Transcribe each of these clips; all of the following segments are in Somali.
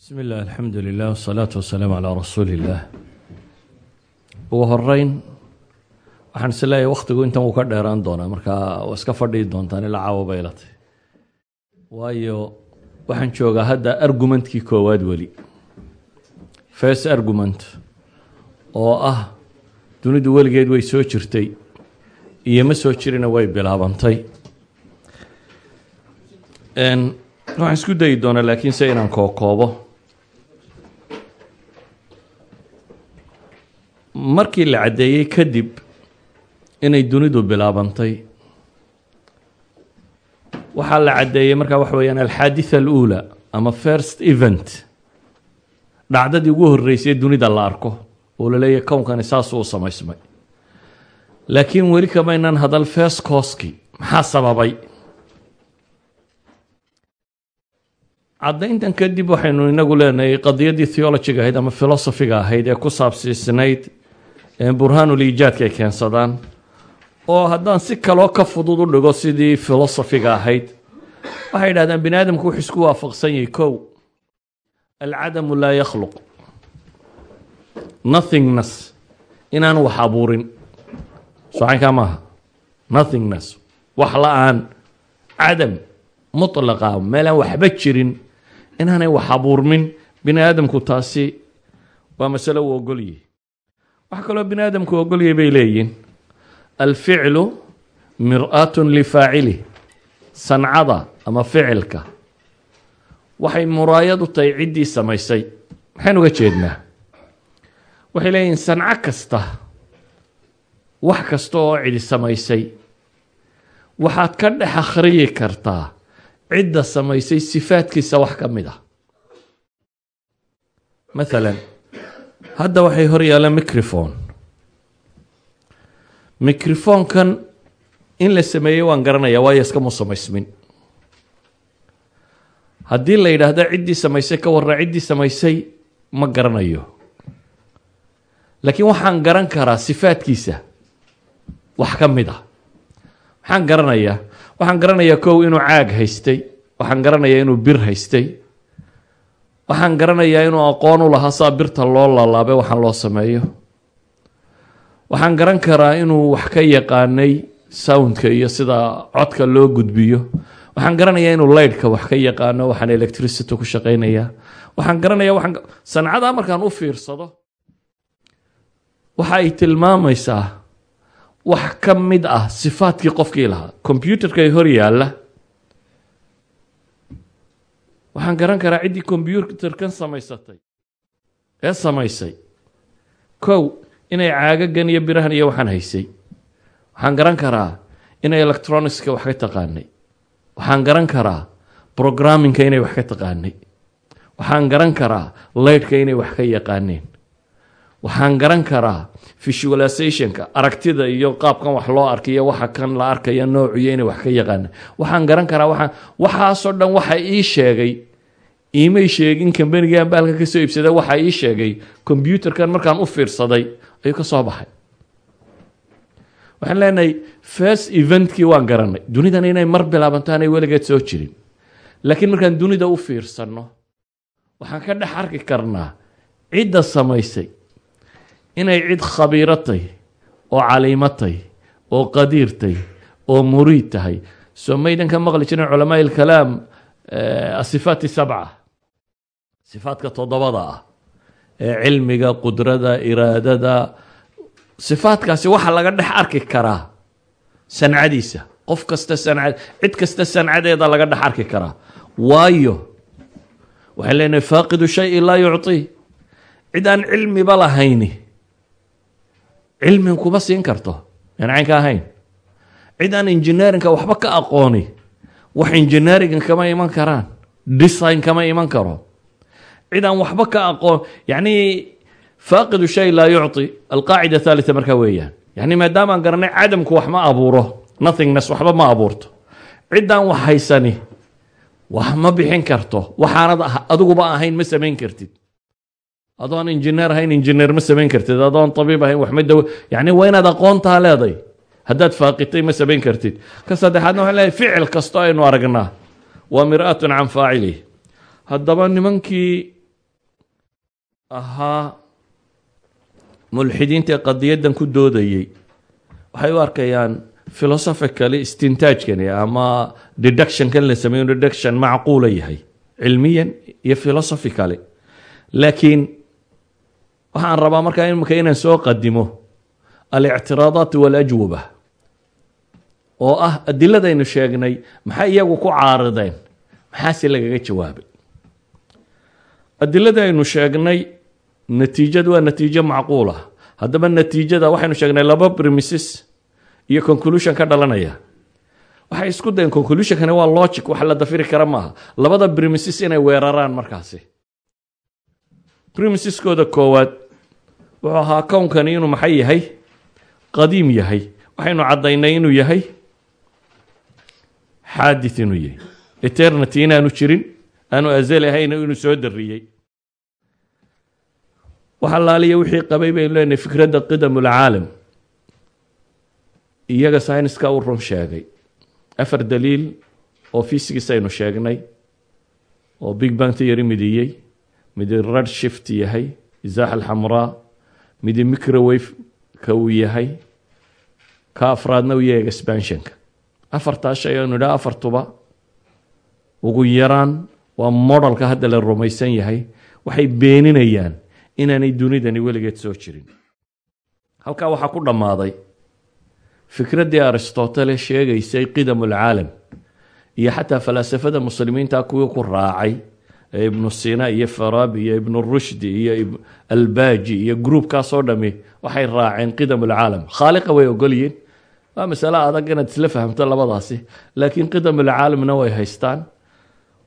bismi illah alxamdu lilah wasalaatu wasalaamu calaa rasuuli illaah ugu horeyn waxaan is leeyahay wakhtigu intan wuu ka dheeraan doonaa. Markaa waa iska fadhihi doontaan ilaa caawa baylatay waayo waxaan joogaa hadda argumentkii koowaad weli. First argument oo ah dunidu weligeed way soo jirtay iyo ma soo jirina way bilaabantay. Waxaan isku dayi doonaa laakiin se inaan kookoobo markii la caddeeyey kadib inay dunidu bilaabantay. Waxaa la caddeeyey markaa waxa weeyaan alxaaditha aluula ama first event. Dhacdadii ugu horreysay dunida la arko oo la leeyahy kownkani saasuu u samaysmay. Laakiin weli kamaynan hadal first cooski maxaa sababay? Caddayntan kadib waxaynu inagu leenahay qadiyaddii theologiga ahayd ama philosophiga ahayd ee ku saabsiisnayd burhaanul iijaadka ay keensadaan oo haddaan si kaloo ka fudud u dhigo sidii philosophiga ahayd waxay yidhahdaan bini aadamku wuxuu isku waafaqsan yahay kow alcadamu laa yakhluq nothingness inaan wax abuurin. Socankaa maaha nothingness wax la'aan cadam mutlaqa meelaan waxba jirin inaanay wax abuurmin. Bini aadamku taasi waa masalo uu ogolyahy wax kaloo bini aadamku ogolyahy bay leeyihiin alficlu mir-aatun lifaacilih sancada ama ficilka. Waxay muraayad u tahay ciddii samaysay. Maxaan uga jeednaa? Waxay leeyihiin sanco kasta wax kasta oo cidi samaysay. Waxaad ka dhex akhriyi kartaa cidda samaysay sifaadkiisa wax ka mid ah. Maalan hadda waxay hor yaalaan microphone. Microfonkan in la sameeyey waan garanayaa waayo iskama samaysmin. Haddii la yidhaahdo ciddii samaysay ka warra ciddii samaysay ma garanayo. Laakiin waxaan garan karaa sifaadkiisa wax ka mid ah. Maxaan garanayaa waxaan garanayaa kow inuu caag haystay waxaan garanayaa inuu bir haystay waxaan garanayaa inuu aqoon u lahaa saa birta loo lalaabay waxaan loo sameeyo. Waxaan garan karaa inuu wax ka yaqaanay soundka iyo sida codka loo gudbiyo. Waxaan garanayaa inuu lightka wax ka yaqaano waxaan electricity ku shaqeynaya waxaan garanayaa waxaan sancadaa markaan u fiirsado waxa ay tilmaamaysaa wax ka mid ah sifaadkii qofkii lahaa. Combyuterka hor yaalla waxaan garan karaa ciddii combyuterkan samaysatay ee samaysay. Kow inay caagagan iyo birahan iyo waxaan haysay. Waxaan garan karaa inay electronicska wax ka taqaanay. Waxaan garan karaa programmingka inay wax ka taqaanay. Waxaan garan karaa lightka inay wax ka yaqaaneen. Waxaan garan karaa visualizationka aragtida iyo qaabkan wax loo arkayo waxa kan la arkaya noociyo inay wax ka yaqaana waxaan garan karaa waxaan waxaasoo dhan waxa ii sheegay iimay sheegin kambanigan baalka ka soo iibsada waxa ii sheegay combyuterkan markaan u fiirsaday ayuu ka soo baxay. Waxaan leenahay first eventkii waan garanay dunidan inay mar bilaabanto aanay weligeed soo jirin. Laakiin markaan dunida u fiirsanno waxaan ka dhex arki karnaa cidda samaysay inay cid khabiiratay oo caliimatay oo qadiirtay oo muriid tahay. Soo maydan ka maqli jirin culamaa ilkalaam asifaat sabca. Sifaadka toddobada ah ee cilmiga qudrada iraadada. Sifaadkaasi waxa laga dhex arki karaa sancadiisa qof kasta sanca cid kasta sancadeeda laga dhex arki karaa. Waayo waxay leenahay faaqidu shayi laa yucطii cid aan cilmiba lahayni cilmin kuma siin karto. Aan caynka ahayn. Cid aan engineerinka waxba ka aqooni. Wax engineeringa kama iman karaan. Design kama iman karo. Cid aan waxba ka aqoon. Yacni faaqidu shay laa yucطi alqaacida thalitha markaa weeyaan. Yani maadaama aan garanay cadamku wax ma abuuro nothingness waxba ma abuurto. Ciddaan wax haysani wax ma bixin karto. Waxaanad adiguba ahayn ma samayn kartid adoon injineer ahayn injineer ma samayn kartid. Adoon tabiib ahayn wax ma daw yani waa inaad aqoontaa leeday. Haddaad faaqitay ma samayn kartid. Ka saddexaadna waxaan leeyahay ficil kasto aynu aragnaa. Waa mir-atun can faacilih haddaba nimankii ahaa mulxidiinta ee qadiyaddan ku doodayey waxay u arkayaan philosophically istintaajkani ama deductionkan la sameeyo deduction macquula yahay cilmiyan iyo philosophically laakiin waxaan rabaa markaa imika inaan soo qadimo alictiraadaat walajwaba oo ah adiladaynu sheegnay maxay iyagu ku caarideen? Maxaase lagaga jawaabay? Adilada aynu sheegnay natiijadu waa natiijo macquula haddaba natiijada waxaynu sheegnay laba premises iyo conclusion ka dhalanaya. Waxay isku dayeen conclusionkani waa logic wax la dafiri kara maaha. Labada premises inay weeraraan markaasi premisiskooda koowaad wuxuu ahaa kownkani inuu maxay yahay? Qadiim yahay. Waxaynu caddaynay inuu yahay xaadith inuu yahay. Eternity inaanu jirin aanu azali ahayn inuu soo dariyey wax allaaliya wixii qabay baynu leenahay fikradda qidam ulcaalam iyaga syniska u run sheegay. Afar daliil oo fisigis aynu sheegnay oo big bang theory midiyey midi red shift yahay isaax alxamraa midi microwave ka uu yahay ka afraadna uu yahay expansionka. Afartaa shay aynu idhaha afartuba ugu yaraan waa modalka hadda la rumaysan yahay waxay beeninayaan inaanay dunidani weligeed soo jirin. Halkaa waxaa ku dhammaaday fikraddii aristotele sheegaysay qidam ulcaalam iyo xataa falaasafada muslimiinta kuwii ku raacay ibnu sina iyo farabi iyo ibnu rushdi iyo albaji iyo groupkaasoo dhami waxay raaceen qidam ulcaalam khaaliqa way ogolyihiin. Waa masale adag inaad isla fahamto labadaasi laakiin qidam ulcaalamna way haystaan.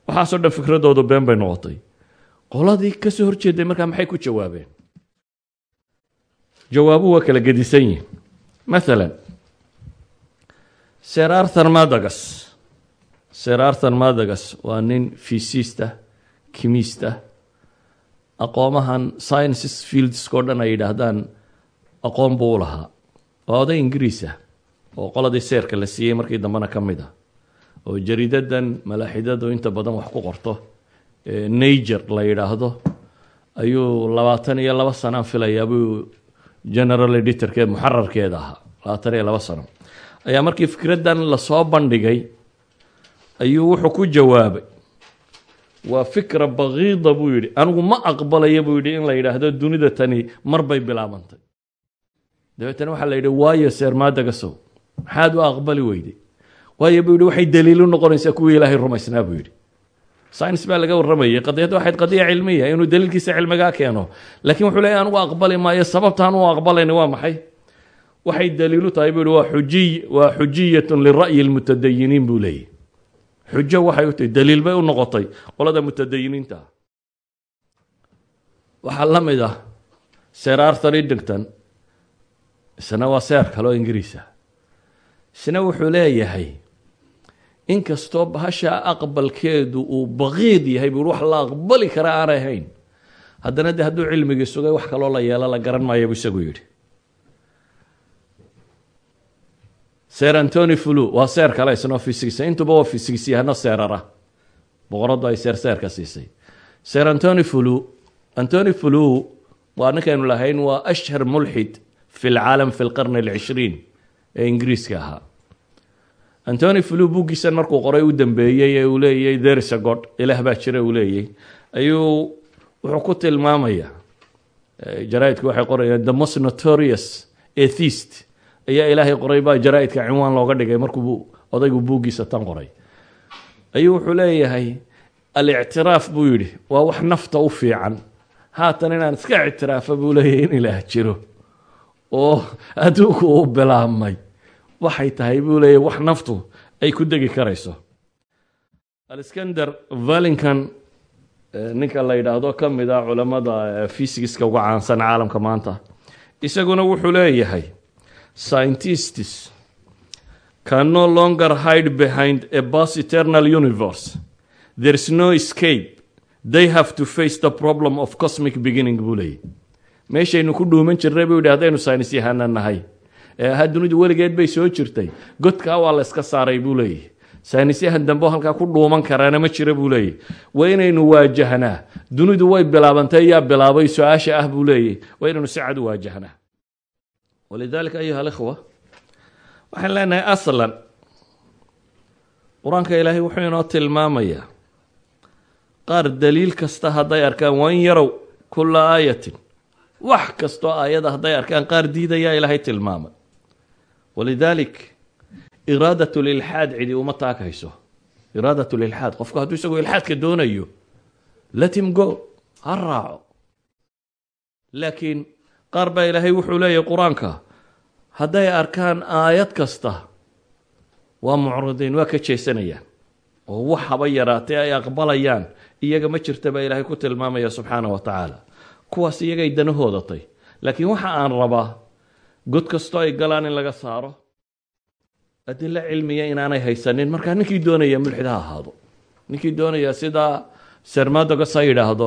Waxaasoo dhan fikradoodu been bay noqotay. Qoladii ka soo horjeeday markaa maxay ku jawaabeen? Jawaabuhu waa kala gedisan yihiin maalan ser arthur madagas ser arthur madagas waa nin fiisista kimista aqoomahan sciences fieldsko dhan ay yidhaahdaan aqoon buu u lahaa. Waa oday ingiriis ah oo qoladii seerka la siiyey markii dambena ka mid ah oo jariidadan malaaxidadu inta badan wax ku qorto. Nager la yidhaahdo ayuu labaatan iyo laba sanaan filayaa buu general editorkeed muxararkeeda ahaa labaatan iyo laba sano ayaa markii fikraddan la soo bandhigay ayuu wuxuu ku jawaabay waa fikra bakiida buu yidhi. Anigu ma aqbalaya buu yidhi in la yidhaahdo dunida tani mar bay bilaabantay. Dabeetana waxaa la yidhi waayo seermaadagasow maxaad u aqbali weyday waayo buu yidhi waxay daliilu noqonaysaa kuwii ilaahay rumaysnaa buu yidhi. Science baa laga warramayay. Qadiyadda waxayd qadiya cilmiya inuu daliilkiisa cilmigaa keeno. Laakiin wuxuu leeyahy anugu aqbali maayo sababtaan u aqbalayna waa maxay? Waxay daliilu tahay buu yihi waa xujiy waa xujiyatun lira'yi lmutadayiniin buu leeyahy xujo waxay u tahay daliil bay u noqotay qolada mutadayiniinta. Waxaa la mid ah ser arthur edington isna waa seer kale oo ingiriis ah. Isna wuxuu leeyahay inkastoo bahasha aqbalkeedu uu baqiid yahay buu wax la aqbali kara aanay ahayn haddana de hadduu cilmigii sugay wax kaloo la yeelo la garan maayo buu isagu yidhi ser antony flu waa seer kale isnoo fisigsa intuba waa fisigis yahano seerara. Boqoradu ay seer seerka siisay. Ser antony flu antony flu waa ninkaynu lahayn waa ashhar mulxid fi lcaalam fi lqarni alcishriin ee ingiriiska ahaa. Antony flu buuggiisan markuu qoray u dambeeyey ee uu leeyay therisa god ilaah baa jira uu leeyay. Ayuu wuxuu ku tilmaamaya jaraaidku waxay qorayaan the most notorious atheist ayaa ilaahay qoray baa jaraaidka cinwaan looga dhigay markuu odaygu buuggiisa tan qoray. Ayuu wuxuu leeyahay alictiraaf buu yidhi waa wax nafta u fiican. Haatan inaan iska ictiraafa buu leeyahay in ilaah jiro. Oo adduunku uu bilaabmay. Waxay tahay buu leeyahy wax naftu ay ku degi karayso. Alexander valinkan ninka la yidhaahdo ka mid a culamada fysigiska uga caansan caalamka maanta isaguna wuxuu leeyahay scientists can no longer hide behind a bus eternal universe. There is no escape. They have to face the problem of cosmic beginning buu meeshaynu ku dhuuman jirnay buu yidhi haddaynu saynis yahana nahay. Ee ahaa dunidu weligeed bay soo jirtay. Godkaa waa la iska saaray buu leeyahy saynisyahan dambe halkaa ku dhuuman karaana ma jira buu leeyahy waa inaynu waajahnaa dunidu way bilaabantay yaa bilaabay su'aasha ah buu leeyahy waa inaynu si cad u waajahnaa walidalika ayuha alikhwa waxaan leenahay aslan. Qur'aanka ilaahay wuxuu inoo tilmaamayaa qaar daliil kasta hadday arkaan wain yarow kulla aayatin. Wax kastoo aayada hadday arkaan qaar diidayaa ilaahay tilmaamay walidaalik iraadat lilxaad cidi uma taakayso. Iraadat lilxaad qofku hadduu isagoo ilxaadka doonayo latim go ha raaco. Laakiin qaar baa ilaahay wuxuu leeyahay qur'aanka hadday arkaan aayad kasta waa mucridiin waa ka jeesanayaan oo wax haba yaraatee ay aqbalayaan iyaga ma jirta baa ilaahay ku tilmaamaya subxaana wa tacaala. Kuwaas iyagay danahoodatay. Laakiin waxa aan rabaa god kastoo ay galaan in laga saaro adilo cilmiya inaanay haysanin markaa ninkii doonaya mulxid ha ahaado. Ninkii doonaya sidaa sermadogas ha yidhaahdo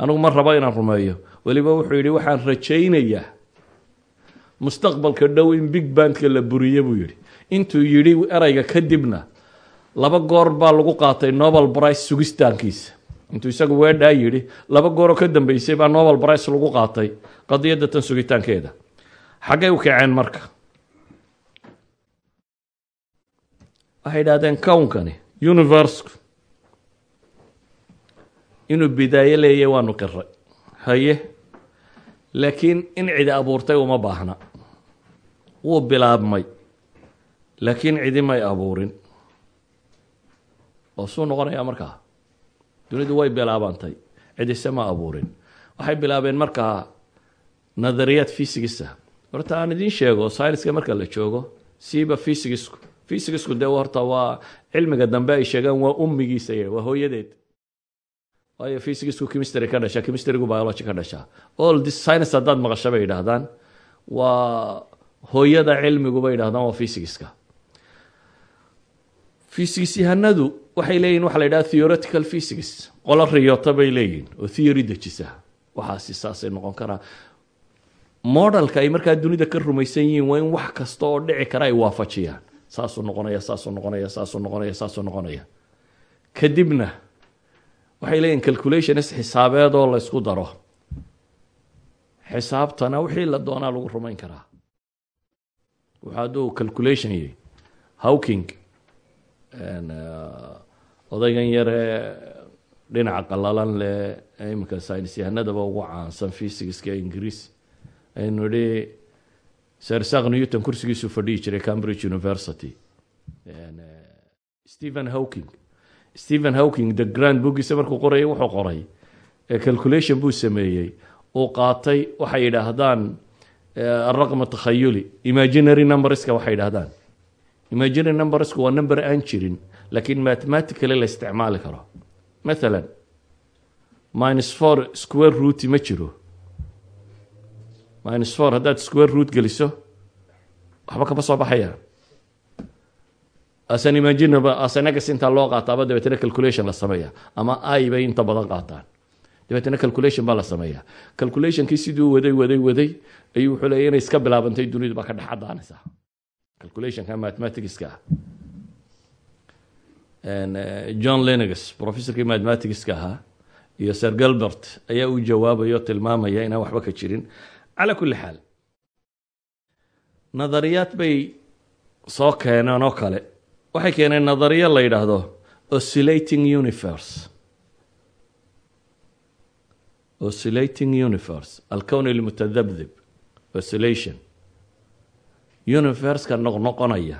anigu ma rabo inaan rumeeyo weliba wuxuu yidhi waxaan rajaynayaa mustaqbalka dhow in big bandka la buriye buu yidhi. Intuu yidhi erayga kadibna laba goor baa lagu qaatay nobel brice sugistaankiisa. Intuu isagu weedhaa yidhi laba gooroo ka dambeysay baa nobel brice lagu qaatay qadiyadda tan sugitaankeeda. Xaggay u kaceen marka. Waxay idhahdeen kownkani universku inuu bidaayo leeyahy waanu qiray haye laakiin in cidi abuurtay uma baahna. Wuu bilaabmay laakiin cidi may abuurin. Oo suu noqonayaa markaa. Dunidu way bilaabantay cidise ma abuurin. Waxay bilaabeen markaa nadariyaad fysigisa horta aan idiin sheego syniska marka la joogo siiba fysigisku fysigisku dee horta waa cilmiga dambe ay sheegaan waa ummigiisa waa hooyadeed waayo fysigisku chemistry ka dhasha chemistrygu biology ka dhasha. All this science haddaad maqasho bay yidhaahdaan. Waa hooyada cilmigu bay yidhahdaan waa fysigiska fysics yahanadu waxay leeyihiin waxa la yidhaha theoretical physics. Qolo riyota bay leeyihiin oo theory dejisa waxaasi saasay noqon karaa. Modelka ay markaa dunida ka rumaysan yihiin waa in wax kasta oo dhici kara ay waafajiyaan. Saasuu noqonaya saasuu noqonaya saasuu noqonaya saasuu noqonaya. Kadibna waxay leeyihiin calculations xisaabeed oo la ysku daro. Xisaabtana wixii la doonaa lagu rumayn karaa. Wuxuu hadduu calculation yahy hawking odaygan yaree dhinaca qalalan leh iminka saynis yahanadaba ugu caansan fysigiska ingiriis aynu idhi sirsak newton kursigiisuu fadhihi jiray cambridge university. Stephen hawking stephen hawking the grand bookgiisa markuu qorayay wuxuu qoray. Calculation buu sameeyey. Uu qaatay waxay yidhaahdaan araqm takhayuli imaginary numberska waxay yidhahdaan imaginary numbersku waa number aan jirin laakiin mathematically la isticmaali karo. Mathalan minus four square root ma jiro. Minus four haddaad square root geliso waxba kama soo baxaya asan imaginaba asanagas intaa loo qaataaba dabeetna calculation la sameeya. Ama i bay inta badan qaataan. Dabeetna calculation baa la sameeya. Calculationkii siduu waday waday waday ayuu wuxuu leeya inay iska bilaabantay dunidu baa ka dhex cadaanaysa calculationka mathematicska. John lenegas professorkii mathematicska ahaa iyo sir galbert ayaa u jawaabayo tilmaamaya inaan waxba ka jirin. Calaa kulli xaal nadariyaad bay soo keeneen oo kale waxay keeneen nadariya la yidhaahdo oscillating universe. Oscillating universe alkown ilmutadabdib oscillation. Universka noqnoqonaya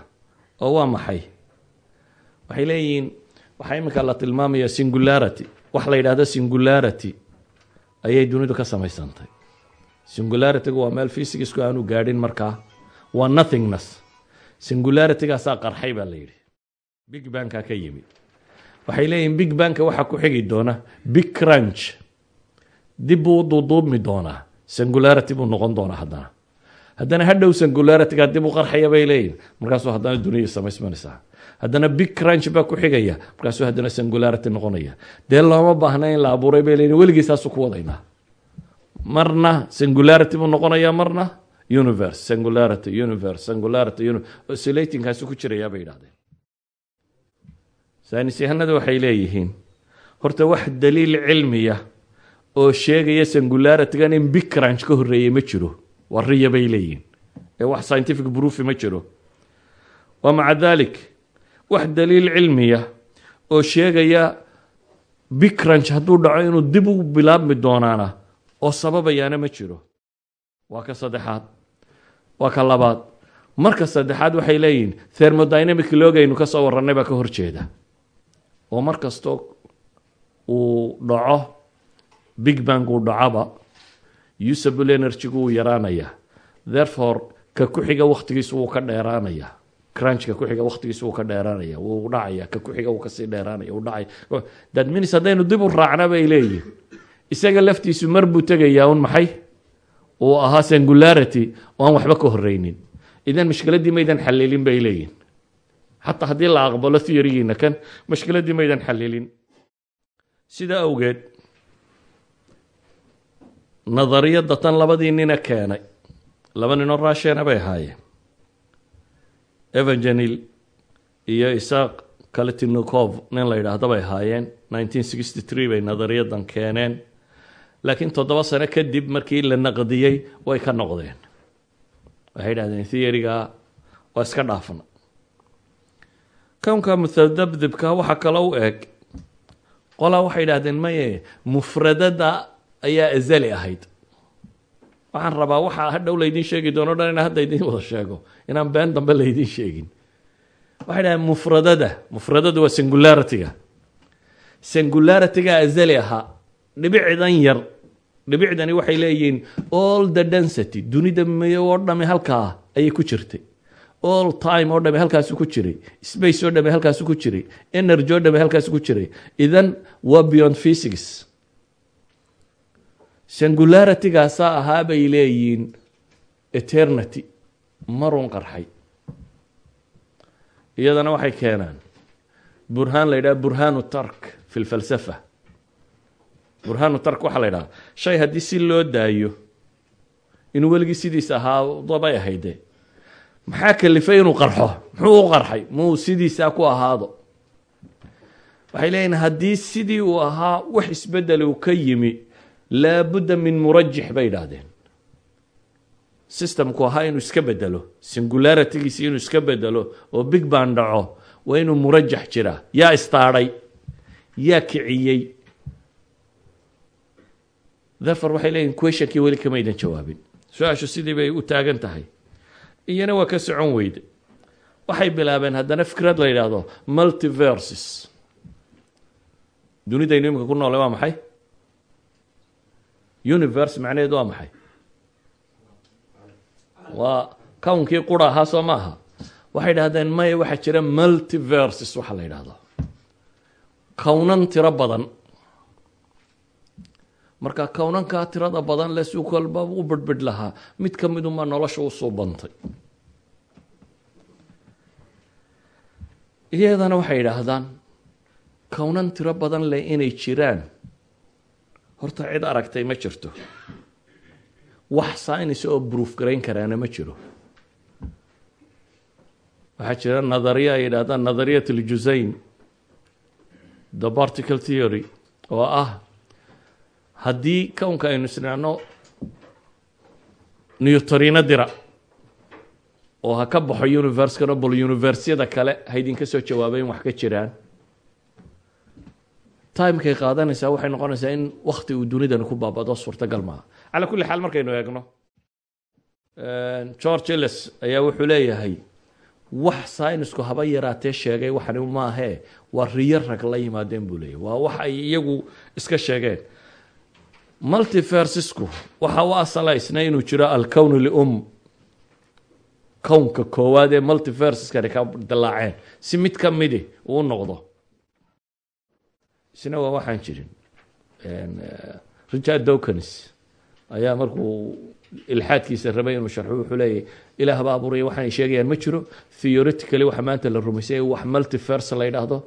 oo waa maxay? Waxay leeyihiin waxaa iminka la tilmaamaya singularity. Wax la yidhahdo singularity ayay dunidu ka samaysantay. Singularitygu waa meel fysicsku aanu gaadhin markaa. Waa nothingness. Singularitygaasaa qarxay baa la big banka ka yimid. Waxay leeyihiin big banka waxaa ku xigi doona big crunch. Dib buu u duuduubmi doonaa singularity buu noqon doonaa haddana. Haddana hadhow singularityga dib u qarxaya bay leeyihiin markaasuu haddana duniya samaysmanaysaa haddana big crunch baa ku xigaya. Markaasuu haddana singularity noqonaya. Dee looma baahna la abuuray bay leeyihiin weligii saasuu ku wadaynaa. Marna singularity buu noqonayaa marna universe. Singularity universe singularity oscillatingkaasu ku jirayaa bay yidhahdeen saynis yahanada waxay leeyihiin horta wax daliil cilmiya oo sheegaya singularitygan in crunch ka horreeyey ma jiro. Waa riya bay leeyihiin. Ee wax scientific proofi ma jiro. Wa maca dalik wax daliil cilmiya oo sheegaya crunch hadduu dhaco inuu dib u bilaabmi doonaana oo sababayaana ma jiro. Waa ka saddexaad. Waa ka labaad. Marka saddexaad waxay leeyihiin thermodynamic loogaynu ka soo warrannay baa ka horjeeda oo mar kastoo uu dhaco big bang uu dhacoba usable energy-gu uu yaraanaya therefore ka ku-xiga wakhtigiisu wuu ka dheeraanaya crunchka ku-xiga wakhtigiisu wuu ka dheeraanaya wuu dhacaya ka ku-xiga wuu ka sii dheeraanaya uu dhacaya that means haddaynu dib u raacna bay leeyihiin isaga laftiisu mar buu tegayaa un maxay? Uu ahaa singularity oo aan waxba ka horreynin idan mashkiladdii maydan xalilin bay leeyihiin xataa haddii la aqbalo theorygiina kan mashkiladdii maydan xalilin sidaa awgeed nadariyadda tan labadii nina keenay laba ninoo raasheena bay ahaayeen. Evangenil iyo isaaq kalitinukov nin la yidhaahdo bay ahaayeen. nineteen sixty three bay nadariyadan keeneen. Laakiin toddoba sano kadib markii la naqdiyey way ka noqdeen. Waxay idhahdeen theoryga waa iska dhaafna kownka mutadabdibka waxaa kalo u eg. Qolaa waxay idhahdeen maye mufradada ayaa azali ahayd. Waxaan rabaa waxaa hadhow laydin sheegi doono dhan inaan hadda idin wada sheego. Inaan been dambe laydin sheegin. Waxay dhahdeen mufradada mufradada waa singularity-ga singularity-ga azali ahaa. Dhibicdan yar dhibicdani waxay leeyihiin all the density. Dunida miyo oo dhami halkaa ayay ku jirtay all time oo dhami halkaasu ku jiray. Space oo dhami halkaasu ku jiray. Energy oo dhami halkaasu ku jiray. Idan waa beyond physics. Singularity-gaasaa ahaa bay leeyihiin eternity. Marun qarxay. Iyadana waxay keenaan burhaan la yidhaha burhaanu tark fi lfalsafa burhaanu tark waxaa la shay haddii si loo daayo inuu weligii sidiis ahaa dabay ahayde maxaa kalifay inuu qarxo? Muxuu u qarxay? Muu sidiisaa ku ahaado? Waxay leeyihiin haddii sidii uu ahaa wax isbeddel uu ka yimi laabudda min murajix bay idhaahdeen systemku ahaa inuu iska bedelo singularitygiisi inuu iska bedelo oo big ban dhaco waa inuu murajax jiraa yaa istaadhay yaa kiciyey. Therefore waxay leeyihiin questionkii weli kamaydan jawaabin. Su'aashu sidii bay u taagan tahay iyana waa ka socon weyde. Waxay bilaabeen haddana fikrad la yidhaahdo multiverses. Dunidaynu imika ku noole waa maxay? Universe macnaheed waa maxay? Waa kownkii qura ahaa soo ma aha. Waxay idhahdeen maya waxaa jira multiverses waxa la yidhaahdo kownan tiro badan marka kownankaa tirada badan le si kolba u bedhbedh lahaa mid ka midunbaa nolosha u suubantay iyadana waxay idhaahdaan kownan tiro badan leh inay jiraan. Horta cid aragtay ma jirto. Wax science oo proof garayn karaana ma jiro. Waxaa jira nadariya ay yidhahdaan nadariyat aljusayn the particle theory oo ah haddii kownka aynu isnacno newtorino dira oo ha ka baxo universekana bal universiyada kale ha idinka soo jawaaba in wax ka jiraan. Timekay qaadanaysaa waxay noqonaysaa in wakti uu dunidani ku baabado suurtagal maaha. Calaa kulli xaal markaynu eegno george ellis ayaa wuxuu leeyahay wax synisku haba yaraatee sheegay waxani maahee waa riyo rag la yimaadeen buu leeyahy waa wax ay iyagu iska sheegeen multiversisku waxa u asalaysna inuu jiro alkown lium. Kownka koowaad ee multiversiskani ka dilaaceen si mid ka midi uu noqdo. Isna waa waxaan jirin richard dawkins ayaa markuu ilxaadkiisa rabay inuu sharxo wuxuu leeyahy ilaah baa abuuraya waxaanay sheegayaan ma jiro. Theoretically waxa maanta la rumaysay wax multiverse la yidhaahdo.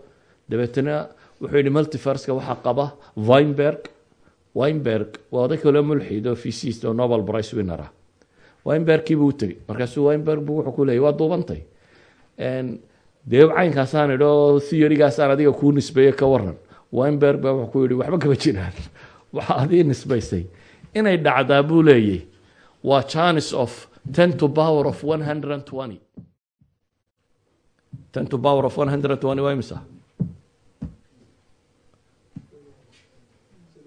Dabeetana wuxuu yihi multiverska waxaa qaba weinberg weinberg waa oday kaloo mulxid oo physicist oo nobel price winner ah. Weinbergkii buu u tegey markaasuu weinberg bu wuxuu ku leeyay waa duubantay. Dee caynkaasaan idhi oo theorygaasaan adiga kuu nisbeeye ka waran wimberg baa wuxuu ku yidhi waxba kama jiraan. Waxa adii nisbaysay. Inay dhacdaa buu leeyay waa chance of ten to power of one hundred and twenty. Ten to power of one hundred and twenty waa imisa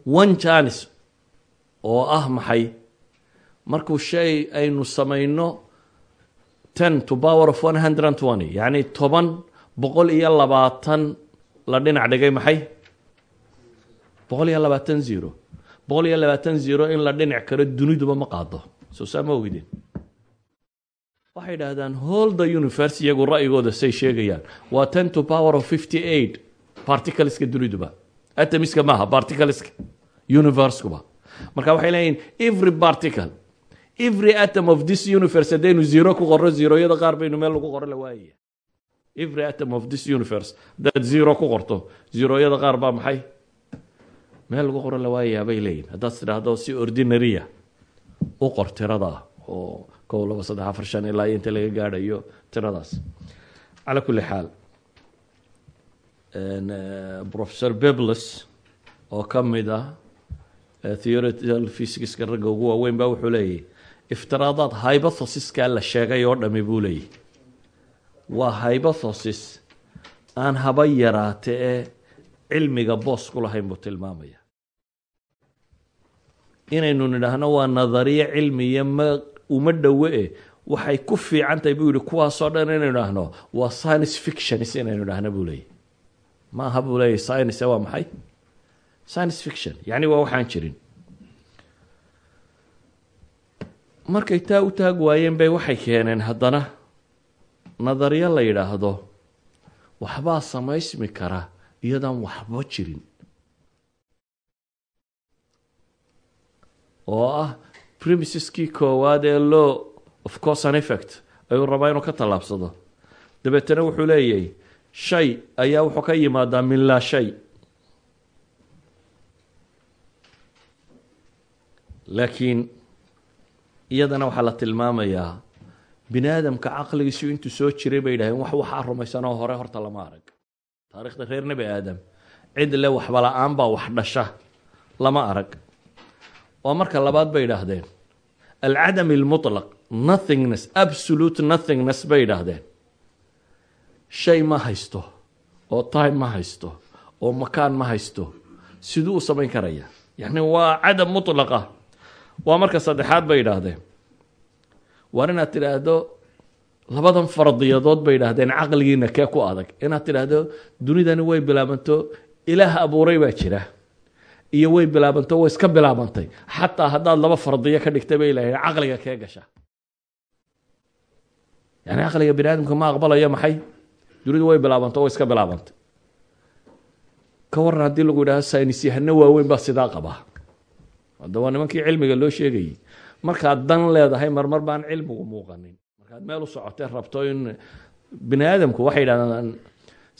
one chance oo ah maxay? Markuu shay aynu samayno ten to power of one hundred toban boqol iyo labaatan la dhinac dhigay maxay? Boqol iyo labaatan zero. Boqol iyo labaatan zero in la dhinac karo duniduba ma qaado. Soo saa ma ogidin waxay idhaahdaan hol the universe iyagu ra'yigooda say sheegayaan. Waa ten to power of fifty eight particleska duniduba atomiska maaha particleska universekuba marka waxay leeyihiin every particle every atom of this universe haddaynu zero ku qorro zeroyada qaar baynu meel lagu qoro la waayaya every atom of this universe haddaad zero ku qorto zeroyada qaar baa maxay? Meel lagu qoro la waayayaa bay leeyihiin haddaad tidhaahdo si ordinarya u qor tirada oo kow laba saddex afar shan ilaa inta laga gaadhayo tiradaas. Calaa kulli xaal professor bebles oo ka mid ah theoretical physicska ragga ugu waaweyn baa wuxuu leeyahy iftiraadaad hypothesiskaa la sheegay oo dhami buu leeyahy waa hypothesis aan haba yaraate ee cilmiga boos ku lahayn buu tilmaamaya. Inaynu nidhaahno waa nadariye cilmiya ma uma dhowe e waxay ku fiican tahay buu yihi kuwaasoo dhan inaynu idhaahno waa science fictions inaynu idhaahno buu leeyahy ma aha buu leeyahy science waa maxay? Science fiction yacni waa waxaan jirin. Markay taa u taag waayeen bay waxay keeneen haddana nadariyo la yidhaahdo waxbaa samaysmi kara iyadaan waxba jirin. Oo ah premisiskii koowaad ee law of course an effect ayuu rabaa inuu ka tallaabsado. Dabeetana wuxuu leeyahay shay ayaa wuxuu ka yimaadaa min laa shay. Laakiin iyadana waxaa la tilmaamayaa bini aadamka caqligiisu intuu soo jiray bay yidhahdeen wax waxaa rumaysanoo hore horta lama arag. Taarikhda reer nebi aadam cid le waxba la'aan baa wax dhasha lama arag. Oo marka labaad bay yidhaahdeen alcadam almutlaq nothingness absolute nothingness bay yidhaahdeen shay ma haysto oo time ma haysto oo makaan ma haysto. Siduu u samayn karaya. Yacni waa cadam mutlaqa. Waa marka saddexaad bay yidhaahdeen waar inaad tidhaahdo labadan fardiyadood bay yidhaahdeen caqligiina kee ku adag. Inaad tidhaahdo dunidani way bilaabanto ilaah abuuray baa jira. Iyo way bilaabanto way iska bilaabantay. Xataa haddaad laba fardiyo ka dhigta bay ilaaheen caqliga kee gasha? Yani caqliga bini aadamka ma aqbalayo maxay dunidu way bilaabanto way iska bilaabantay ka waran haddii lagu yidhahdo saynis yahano waaweyn baa sidaa qabaa hadda waa nimankii cilmiga loo sheegayay. Markaad dan leedahay marmar baan cilmigu muuqanin. Markaad meel u socotee rabto in bini aadamku waxay yidhahdaan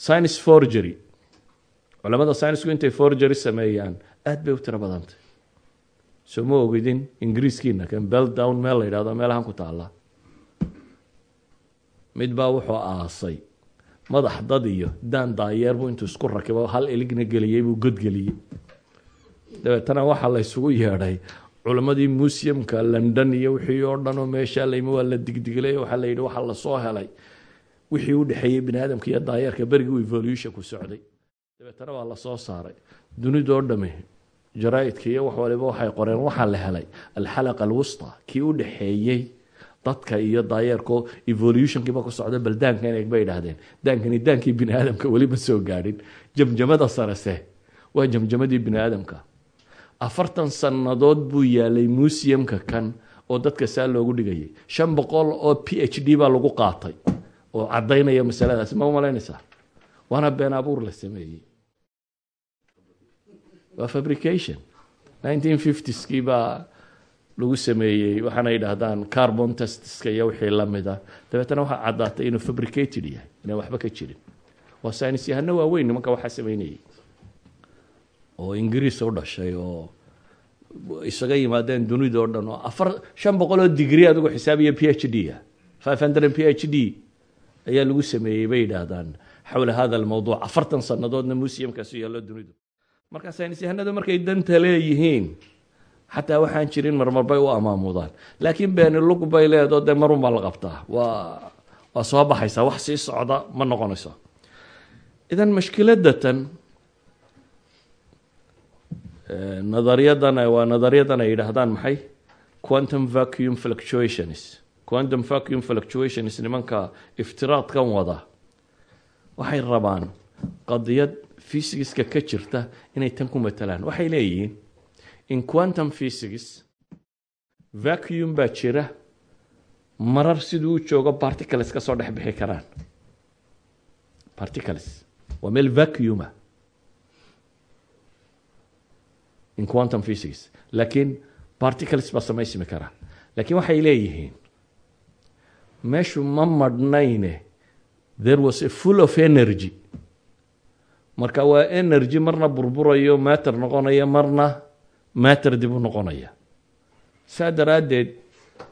science forgery. Culamada scienceku intay forgery sameeyaan aad bay u tiro badantay. Soo ogidin ingiriiskiina kan bell down meel la yidhahdo meelahan ku taalla. Mid baa wuxuu aasay madax dad iyo daan daayeer buu intuu isku rakibo hal iligna geliyey buu godgeliyey dabeetana waxaa la ysugu yeedhay culammadii museumka london iyo wixii oo dhan oo meeshaa layimi waa la digdiglay waxaa la yidhi waxaa la soo helay. Wixii u dhexeeyey bini aadamka iyo daayeerka berigii evolution ku socday. Dabeetana waa la soo saaray. Dunidoo dhami jaraaidka iyo wax waliba waxay qoreen waxaa la helay alxalaqa alwusta kii u dhexeeyey dadka iyo daayeerko evolutionkiiba ku socda bal daankan eeg bay idhaahdeen. Daankani daankii bini aadamka weli ma soo gaadhin. Jamjamada sarese waa jamjamadii bini aadamka afartan sannadood buu yaalay museumka kan oo dadka saa loogu dhigayay. Shan boqol oo p h d baa lagu qaatay oo caddaynaya masaladaas. Ma umalaynaysaa waana been abuur la sameeyey. Waa fabrication. Nineteen fiftieskii baa lagu sameeyey waxaana yidhaahdaan carbon testiska iyo wixii lamida dabeetana waxaa caddaatay inuu fabricated yahay inaan waxba ka jirin. Waa saynis yahano waaweyn nimanka waxaa sameynayay. Oo ingiriis u dhashay oo isaga yimaadeen dunida oo dhan oo afar shan boqol oo digri adigu xisaabiya p h d a five hundred p h d ayaa lagu sameeyey bay yidhaahdaan. Xowla hada almowduuc afartan sannadoodna museumkaasu yaallo dunidu marka saynis yahanadu markay danta leeyihiin xataa waxaan jirin marmar bay u amaamudaan laakiin beeni lug bay leedo dee marun baa la qabtaa. Waa waa soo baxaysaa wax sii socda ma noqonayso. Idan mashkiladatan nadariyadan waa nadariyadan ay yidhaahdaan maxay? Quantum vacuum fluctuations quantum vacuum fluctuations nimanka iftiraadkan wada. Waxay rabaan qadiyad fysigiska ka jirta inay tan ku matalaan. Waxay leeyihiin in quantum physics vacuum baa jira marar siduu u joogo particles ka soo dhex bixi karaan. Particles. Waa meel vacuuma in quantum physics. Laakiin particles baa samaysmi kara. Laakiin waxay leeyihiin meeshu ma madhnayne there was a full of energy. Marka waa energy marna burburayo matter noqonaya marna matter dib noqonaya. Saa daraaddeed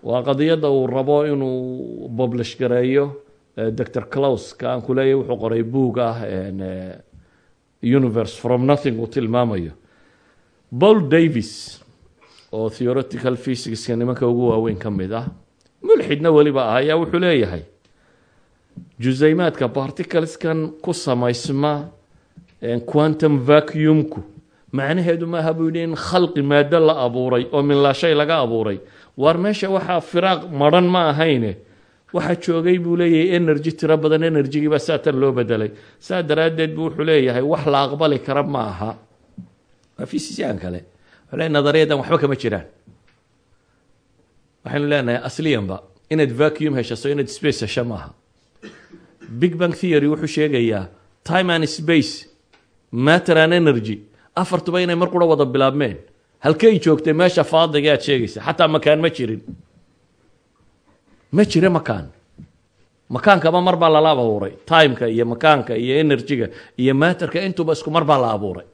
waa qadiyadda uu rabo inuu publish gareeyo dr claus ka aan ku wuxuu qoray boog ah universe from nothing uu tilmaamayo. Paul davis oo theoretical physicska nimanka ugu waaweyn ka mid ah mulxidna weliba ah ayaa wuxuu leeyahay jusaymaadka particleskan ku samaysma quantum vacuumku macnaheedu maaha buu yidhi in khalqi maado la abuuray oo minlaashay laga abuuray. Waar meesha waxaa firaaq madran ma ahayne. Waxaa joogay buu leeyahay energy tiro badan enerjigiibaa saatan loo bedelay saa daraaddeed buu wuxuu leeyahay wax la aqbali kara ma aha. Waa fisisyan kale. Leeyahy nadariyadan waxba kama jiraan. Waxaynu leenahay asliyanba inaad vacuum heshaso inaad space hesho maaha big bang theory wuxuu sheegayaa time and space matter and energy afartuba inay mar qura wada bilaabmeen. Halkay joogtay meesha faadiga aad sheegaysa xataa makaan ma jirin. Ma jire makaan. Makaankaba mar baa lala abuuray. Timeka iyo makaanka iyo energyga iyo matterka intuba isku mar baa la abuuray.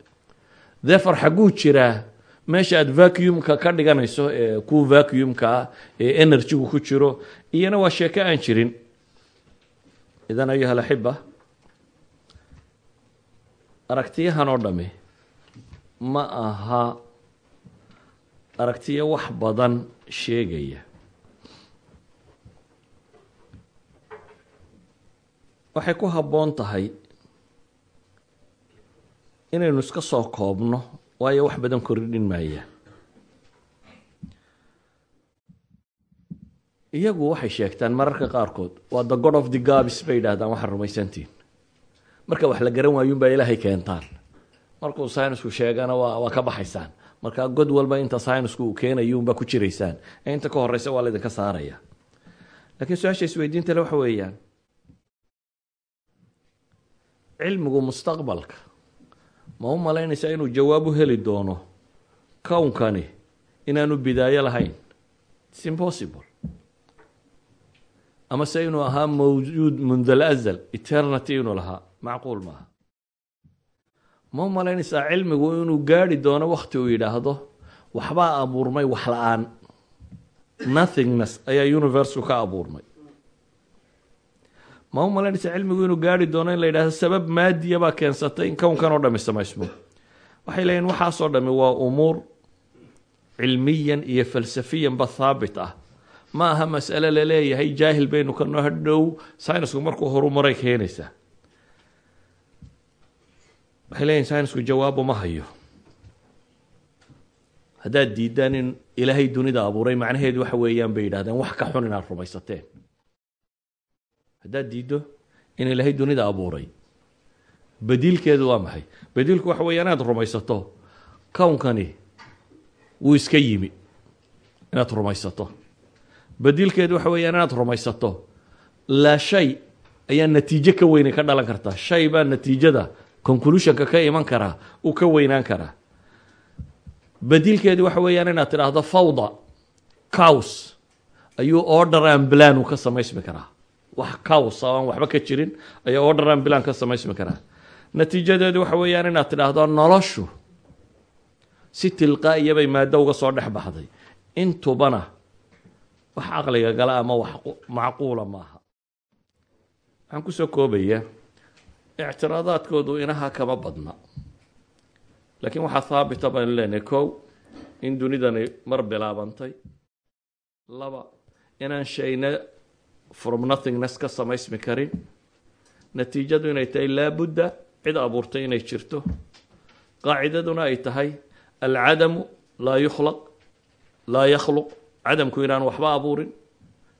Therefore xagguu jiraa meesha aad vacuumka ka dhiganayso ee ku vacuumka ah ee energygu ku jiro iyana waa sheeko aan jirin. Idan ayuha alaxiba aragtiyahan oo dhami ma aha aragtiyo wax badan sheegaya. Waxay ku habboon tahay inaynu iska soo koobno waayo wax badan kordhin maaya. Iyagu waxay sheegtaan mararka qaarkood waa the god of the gabis bay yidhahdaan waxaa rumaysantiin. Marka wax la garan waayuunbaa ilaahay keentaan markuu synisku sheegana waa ka baxaysaan. Marka god walba inta synisku uu keenayuunbaa ku jiraysaan. Ee inta ka horeysa waa laydinka saaraya. Laakiin su'aasha isweydiintale waxa weeyaan. Cilmigu mustaqbalka ma u malaynaysaa inuu jawaab u heli doono kownkani inaanu bidaayo lahayn? Its impossible. Ama se inuu ahaa mawjuud mund alazal eternity inuu lahaa macquul maaha ma u malaynaysaa cilmigu inuu gaari doono wakti uu yidhaahdo waxbaa abuurmay wax la'aan. Nothingness ayaa universeku ka abuurmay. Ma u malaynaysaa cilmigu inuu gaari doono in la yidhahdo sabab maadiya baa keensatay in kownkan oo dhami samaysmo waxay leeyihiin waxaasoo dhami waa umuur cilmiyan iyo falsafiyanba thaabit ah. Ma aha mas'ale la leeyahay jaahil baynu ka noo hadhow synisku markuu horumaray keenaysaa waxay leeyihiin synisku jawaabo ma hayo. Haddaad diidaan in ilaahay dunida abuuray macnaheedu waxa weeyaan bay yidhahdeen wax ka xun inaad rumaysateen. Haddaad diiddo in ilaahay dunida abuuray badiilkeedu waa maxay? Badiilku waxa weeya inaad rumaysato kownkani wuu iska yimi inaad rumaysato. Badiilkeedu waxa weeyaan inaad rumaysato laa shay ayaa natiijo ka weyne ka dhalan kartaa shay baa natiijada conclusionka ka iman karaa uu ka weynaan karaa badiilkeedu waxa weeyaan inaad tidhaahdo fawda cows ayuu order and plan ka samaysmi karaa wax cows aan waxba ka jirin ayaa order and plan ka samaysmi karaa natiijadeedu waxa weeyaan inaad tidhaahdo noloshu. Si tilqaa'iya bay maado uga soo dhex baxday. Intubana wax caqliga gala ama wax macquula maaha. Waxaan ku soo koobayaa ictiraadaadkoodu inaha kama badna laakiin waxaa haabita baynu leenahay kow in dunidani mar bilaabantay laba inaan shayna from nothingness ka samaysmi karin natiijadu inay tahay laabudda cid abuurtay inay jirto qaacidaduna ay tahay alcadamu laa yukhlaq laa yakhluq cadamku inaan waxba abuurin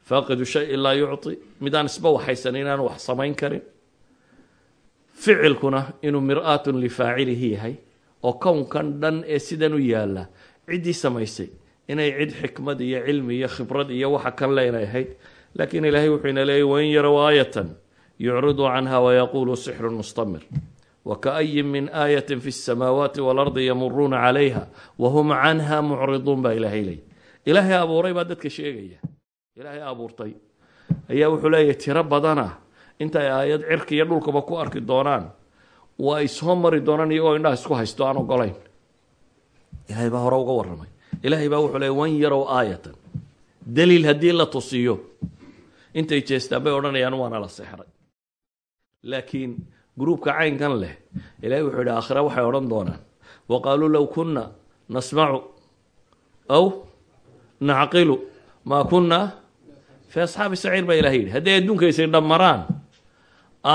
faaqidu shayin laa yucطi midaan isba waxaysan inaan wax samayn karin ficilkuna inuu mir-aatun lifaacilihi yahay oo kownkan dhan ee sidan u yaalla ciddii samaysay inay cid xikmad iyo cilmi iyo khibrad iyo waxa kan leenay ahayd. Laakiin ilaahay wuxuu ina leeyay wain yarow aayatan yucridu canha wayaquulu sixrun mustamir. Wakaayin min aayatin fi الsamaawaati waalardi yamuruuna calayha wahum canha mucriduun baa ilaahay leeyay ilaahay abuuray baa dadka sheegaya. Ilaahay abuurtay. Ayaa wuxuu leeyahy tiro badana intay aayad cirka iyo dhulkaba ku arki doonaan. Waa soo mari doonaan iyagoo indhaha isku haysto aan ogolayn ilaahay baa hore uga warramay. Ilaahay baa wuxuu leeyay wan yarow aayatan. Daliil haddii la tusiyo intay jeestaan bay odhanayaan waana la sexray laakiin gruubka caynkan leh ilahay wuxuu yidhi aakhira waxay odhan doonaan. Wa qaaluu low kunna nasmacu aw nacqilu maa kunna fii asxaabi saciir baa ilahay yidhi. Hadday adduunkaysay dhammaraan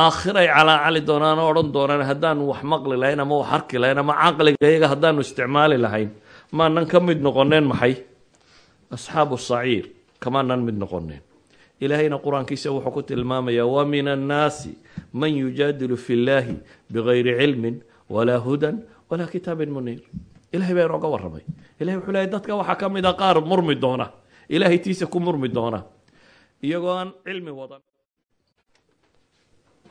aakhiray calaacali doonaan oo odhan doonaan haddaanu wax maqli lahayn ama wax arki lahayn ama caqliga iyaga haddaanu isticmaali lahayn maanan ka mid noqoneen maxay? Asxaabu saciir kamaanan mid noqoneen ilaahayna qur'aankiisa wuxuu ku tilmaamayaa wa min annaasi man yujaadilu fi llaahi bigayri cilmin walaa hudan walaa kitaabin muniir. Ilahay baa inooga warramay. Ilahay wuxuu leeyahy dadka waxaa ka mid a qaar murmi doona. Ilaahay tiisa ku murmi doona. Iyagoo aan cilmi wadan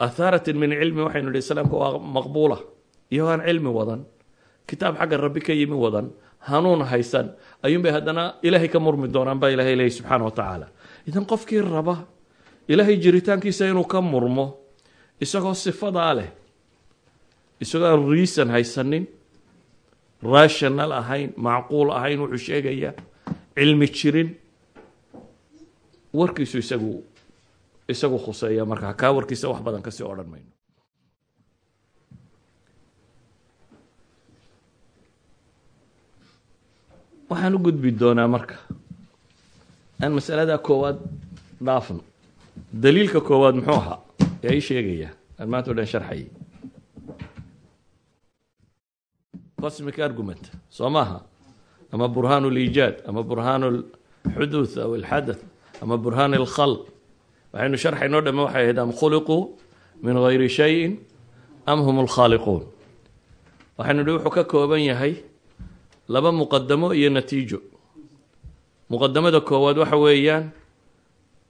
athaaratin min cilmi waxaynu idhi islaamka waa maqbuula iyagoo aan cilmi wadan kitaab xagga rabbi ka yimi wadan hanuun haysan ayuunbay haddana ilaahay ka murmi doonaan baa ilahay leeyahy subxaana wa tacaala idan qofkii raba ilaahay jiritaankiisa inuu ka murmo isagoo sifadaa leh isagoo aan reason haysanin rational ahayn macquul ahayn wuxuu sheegayaa cilmi jirin warkiisu isagu isagu khuseeya markaa kaa warkiisa wax badan kasii odhan mayno waxaan u gudbi doonaa marka aan masalada koowaad dhaafno daliilka koowaad muxuu ahaa yaa ii sheegaya aan maanta o dhan sharxayay cosmic argument soo maaha ama burhaan اliijaad ama burhaan اlxuduuth aw alxadath ama burhaan اlkhalq waxaynu sharxaynoo dhame waxay ahayd am khuliquu min gayri shayin am hum اlkhaaliquun waxaynu hi wuxuu ka kooban yahay laba muqadamo iyo natiijo. Muqadamada koowaad waxa weeyaan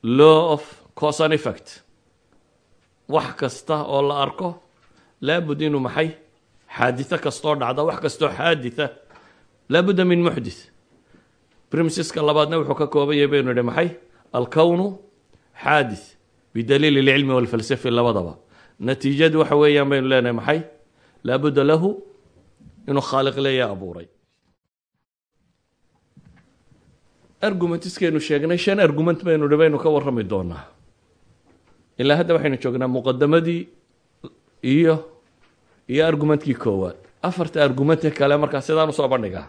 law of cause and effect. Wax kasta oo la arko laabud inuu maxay xaaditho kastoo dhacda wax kastoo xaaditha. Laabudda min muxdith. Primsiska labaadna wuxuu ka kooban yahay baynu idhi maxay alkownu xaadith bidaliil ilcilmi walfalsafi labadaba natiijadu waxa weeyaan baynu leenahay maxay laabudda lahu inuu khaaliq leeya abuuray argumentiskeenu sheegnay shan argument baynu hi baynu ka warrami doonaa ilaa hadda waxaynu joognaa muqadamadii iyo iyo argumentkii koowaad afarta argumente kale markaa sidaan u soo bandhigaa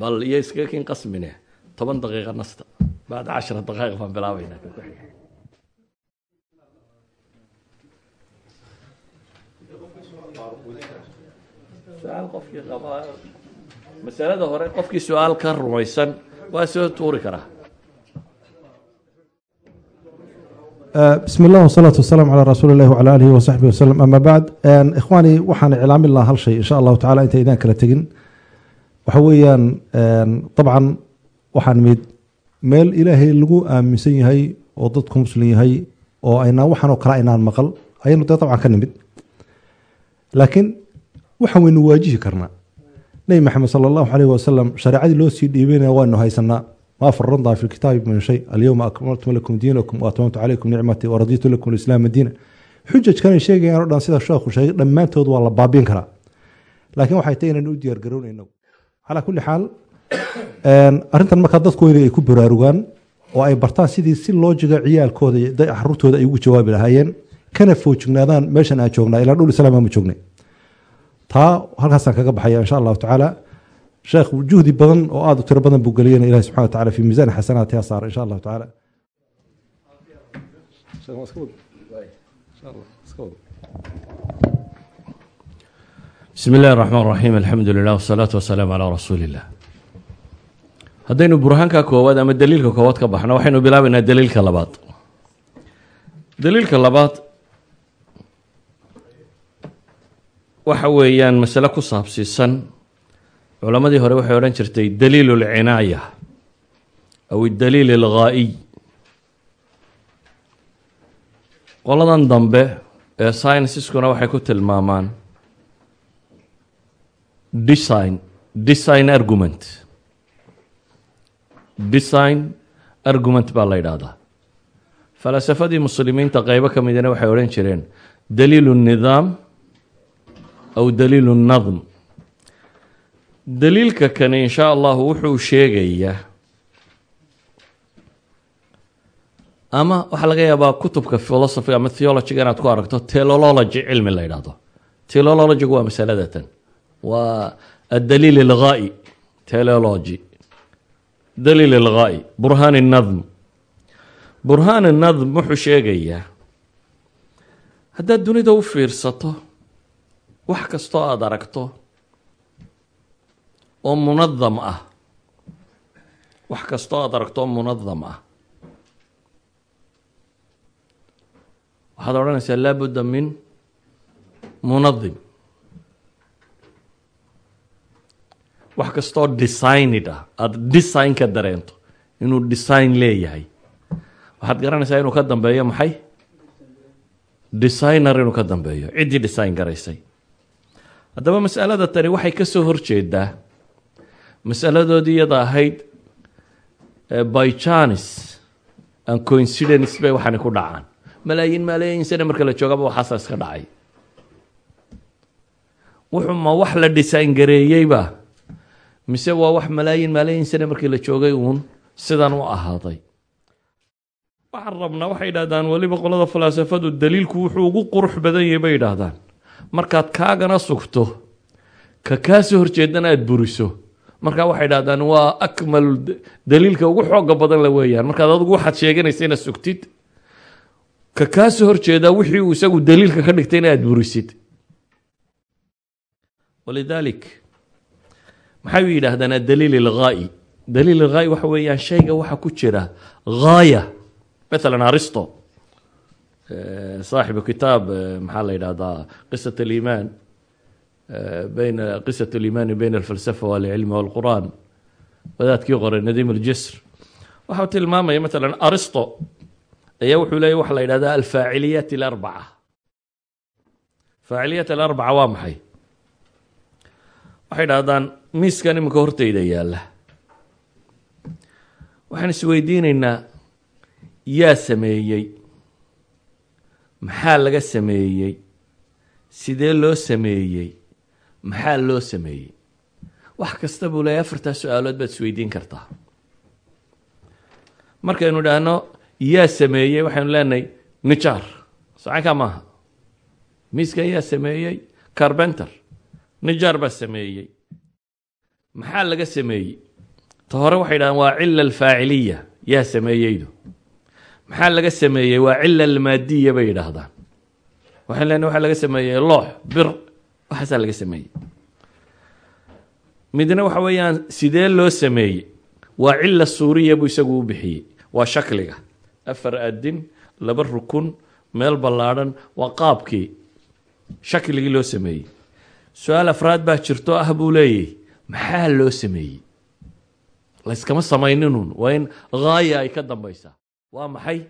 bal iyo iskaga kin qasmine toban daqiiqa nasta. Bacda cashara daqaaiq baan bilaabayna qofkii qabaa masalada hore qofkii su'aal ka rumaysan waa soo tuuri karaa bismi اllah wsalaatu wasalaamu calaa rasuuli اllahi wcala alihi wasaxbihi waslem ama bacd ikhwaani waxaan iclaamin lahaa hal shay insha allahu tacala inta idaan kala tegin. Waxa weeyaan dabcan waxaan mid meel ilaahay lagu aaminsan yahay oo dadku muslim yahay oo aynaan waxaanoo kale aynaan maqal ayaynu dee dabcan ka nimid. Laakiin waxaan waynu waajihi karnaa. Nebi maxamed sala allahu caleyh wasalam shareecadii loo sii dhiibanaya waanu haysanaa ma faradnaa fi kitaabi min shay. Alyowma akmaltu lakum diinakum waatmamtu calaykum nicmatii waraditu lakum lislaama diina. Xujajkanay sheegayaan o dhan sida sheekhu sheegay dhammaantood waa la baabiin karaa. Laakiin waxay tahay inaan u diyaar garownayno calaa kulli xaal arrintan markaa dadku weyna ay ku baraarugaan oo ay bartaan sidii si loojiga ciyaalkooda iyo da- caruurtooda ay ugu jawaabi lahaayeen kana foojignaadaan meeshan aan joognaa ilaa dhul islaam aanu joognay. Taa halkaasaan kaga baxaya insha allahu tacaala sheekh juhdi badan oo aada u tiro badan buu geliyana ilahi subxana wa tacaala fi miisaan xasanaati ha saara insha allahu tacaala. Bismi illahi raxmaan raxiim alxamdu lilah wasalaatu wasalaamu calaa rasuuli illah haddaynu burhaanka koowaad ama daliilka koowaad ka baxno waxaynu bilaabaynaa daliilka labaad. Daliilka labaad waxa weeyaan masale ku saabsiisan. Culammadii hore waxay odhan jirtay daliil اlcinaaya aw idaliil اlghaa'iy qoladan dambe ee sciensiskuna waxay ku tilmaamaan design design argument bisin argument baa la yidhaahdaa. Falasafadii muslimiinta qeybo ka midina waxay odhan jireen daliilu nidaam aw daliilu nadm. Daliilka kani inshaa allahu wuxuu sheegayaa ama waxa laga yaabaa kutubka philosophy ama theologiga inaad ku aragto telolology cilmi la yidhaahdo. Telolologigu waa masalada tan. Waa adaliil ilgaa'i telology daliil ilqaa'i burhaan nadm burhaan nadm wuxuu sheegayaa haddaad dunida u fiirsato wax kastoo aada aragto oo munadam ah wax kastoo aada aragto oo munadam ah waxaad odhanaysaa laabudda min munadim wax kastoo designed ah aada design ka dareento inuu design leeyahay. Waxaad garanaysaa inuu ka dambeeyo maxay? Designer inuu ka dambeeyo. Ciddii design garaysay. Haddaba masalada tani waxay ka soo horjeedaa masaladoodii iyada ahayd by chance and coincidence bay waxaani ku dhacaan. Malaayiin malaayiin sane marka la joogaba waxaasa iska dhacay. Wuxuu ma wax la design gareeyeyba mise waa wax malaayiin malaayiin sane markii la joogay uun sidan u ahaaday. Waxaan rabnaa waxay yidhahdaan weliba qolada falaasafadu daliilku wuxuu ugu qurux badan yahay bay yidhaahdaan. Markaad kaagana sugto ka kaa horjeedana aada buriso. Markaa waxay dhahdaan waa akmal daliilka ugu xooga badan la weeyaan. Markaad adigu waxaad sheeganaysa inaad sugtid. Ka kaa soo horjeedaa wixii uu isagu daliilka ka dhigtay in aad burisid. Walidaalik maxay yidhaahdaan daliil ilqaa'i daliil ilqaa'i waxa weeyaan shayga waxa ku jira ghaaya mathalan aristo saaxibu kitaab maxaa la yidhahdaa qisat aliimaan bayn qisat aliimaani bayn alfalsafa waalcilmi waalqur'aan wadaadkii qoray nadiim aljasr waxau tilmaamaya mathalan aristo ayaa wuxuu leeya waxa la yidhahdaa alfaaciliyaat alarbaca faaciliyaat alarbaca waa maxay? Waxay dhahdaan miiskan iminka horteyda yaalla waxaan isweydiineynaa yaa sameeyey. Maxaa laga sameeyey? Sidee loo sameeyey? Maxaa loo sameeyey? Wax kasta buu leeyahy afartaa su'aalood baad isweydiin kartaa. Markaynu idhaahno yaa sameeyey waxaynu leenahay nijaar. Socankaa maaha. Miiskan yaa sameeyey carbenter nijaar baa sameeyey. Maxaa laga sameeyey? Ta hore waxay dhahdaan waa cila alfaaciliya. Yaa sameeyeydu maxaa laga sameeyey? Waa cila almaadiya bay yidhaahdaan. Waxaan leenahay waxaa laga sameeyey loox bir waxaasaa laga sameeyey. Midna waxa weeyaan sidee loo sameeyey? Waa cila suuriya buu isagu u bixiyey. Waa shakliga. Afar adin laba rukun meel ballaadhan waa qaabkii shakligii loo sameeyey su'aal afraad baa jirto ah buu leeyahy maxaa loo sameeyey? Layskama samayninun. Waa in haaya ay ka dambeysaa waa maxay?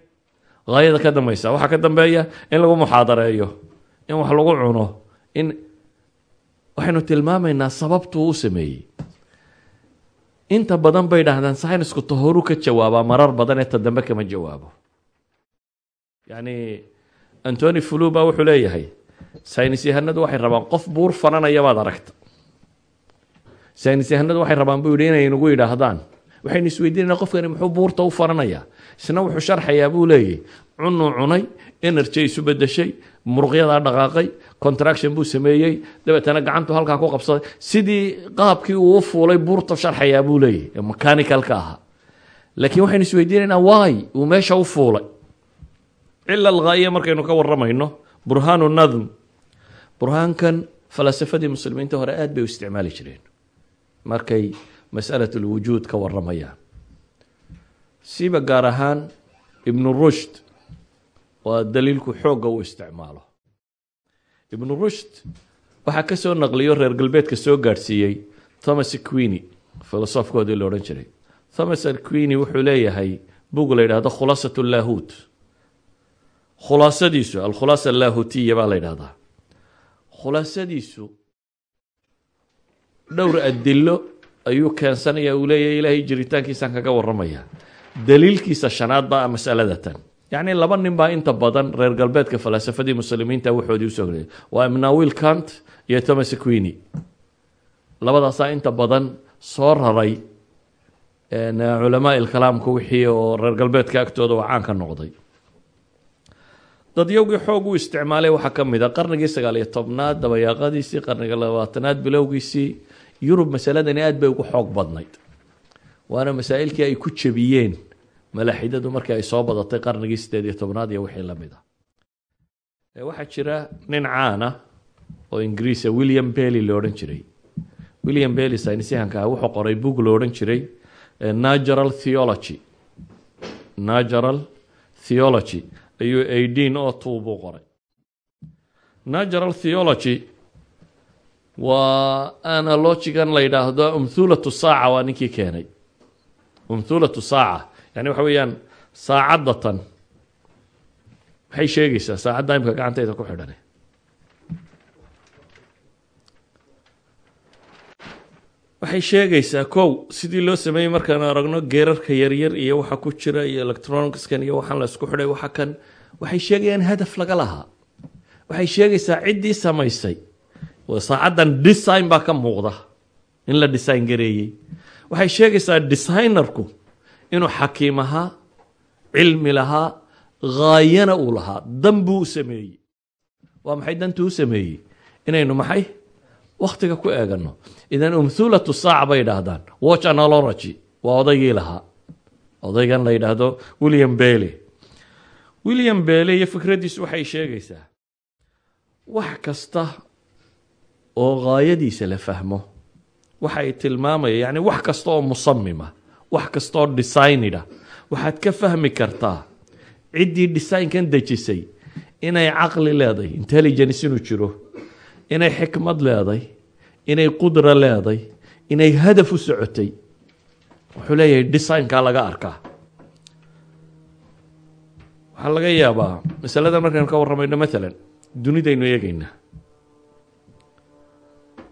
Haayada ka dambeysa waxaa ka dambeeya in lagu muxaadareeyo in wax lagu cuno in waxaynu tilmaamaynaa sababtuu u sameeyey. Inta badan bay dhahdaan synisku tahoru ka jawaabaa marar badan ee ta dambe kama jawaabo. Yacni antony flu ba wuxuu leeyahay saynis yahanadu waxay rabaan qof buur fananaya baad aragta. Saynis yahanadu waxay rabaan buu yidhi inay nagu yidhaahdaan. Waxaynu isweydiinayna qofkani muxuu buurta u faranayaa isna wuxuu sharxayaa buu leeyahy cunuu cunay energy isu bedeshay muruqyadaa dhaqaaqay contraction buu sameeyey dabeetana gacantu halkaa ku qabsaday. Sidii qaabkii uu u fuulay buurta sharxayaa buu leeyahy ee mechanicalka ahaa. Laakiin waxaynu isweydiinaynaa waay uu meesha u fuulay. Cila alghaa'iya markaynu ka waramayno burhaanu nadm. Burhaankan falasafadii muslimiinta hore aada bay u isticmaali jireen. Markay masalat lwujuud ka waramayaan siba gaar ahaan ibnu rushd waa daliilku xoogga uu isticmaalo. Ibnu rushd waxaa ka soo naqliyo reer galbeedka soo gaadhsiiyey thomas queeny filosofkoodii la odhan jiray. Thomas queeny wuxuu leeyahay bug la yidhahdo khulaasat khulaasadiisu alkhulaasa allaahutiya baa la yidhahdaa khulaasadiisu dhowr adilo ayuu keensanaya uu leeyahy ilaahay jiritaankiisaan kaga waramaya daliilkiisa shanaad baa masalada tan. Yacni laba nin baa inta badan reer galbeedka falaasafadii muslimiinta waxoodii u soo geliyay waa imnawiil kant iyo thomas queeny labadaasaa inta badan soo raray culamaa ilkalaamka wixii oo reer galbeedka agtooda oo caan ka noqday dadyowgii xoog u isticmaalay waxaa ka mid a qarnigii sagaal iyo tobnaad dabayaaqadiisii qarniga labaatanaad bilowgiisii yurub masaladani aada bay ugu xoog badnayd. Waana masaa'ilkii ay ku jebiyeen malaaxidadu markii ay soo badatay qarnigii sideed iyo iyo wixii la mid ah. Waxaa jira nin caana oo ingiriisa william belly lo odhan jiray. William belly saynisyahanka ah wuxuu qoray bug odhan jiray natural theology. Natural theology ayuu aidin oo two buu qoray. Natural theology waa analogigan la yidhaahdo umthulatu saaca waa ninkii keenay. Umthulatu saaca yani waxa weeyaan saacadda tan maxay sheegaysaa saacadda imika ku xidhan waxay sheegaysaa kow sidii loo sameeyey markaan aragno geerarka yaryar iyo waxa ku jira iyo electronicskan iyo waxaan la isku xidhay waxa kan waxay sheegayaan hadaf laga lahaa. Waxay sheegaysaa ciddii samaysay. Saacaddan design baa ka muuqda in la design gareeyey. Waxay sheegaysaa designerku inuu xakiim ahaa cilmi lahaa haayana uu lahaa dan buu u sameeyey. Waa maxay dantuu u sameeyey? Inaynu maxay wakhtiga ku eegano. Idan umthulatu saac bay idhaahdaan. Watch analogy waa odaygii lahaa. Odaygan la yidhaahdo william bailey. William bailey iyo fikraddiisu waxay sheegaysaa wax kasta oo haayadiisa la fahmo waxa ay tilmaamaya yani wax kasta oo musamima wax kasta oo designida waxaad ka fahmi kartaa ciddii designkan dejisay inay caqli leeday intelligence inuu jiro inay xikmad leeday inay qudra leeday inay hadaf u socotay. Wuxuu leeyahay designkaa laga arkaa. Waxaa laga yaabaa masalada markaynu ka warramayno maalan dunidaynu eegaynaa.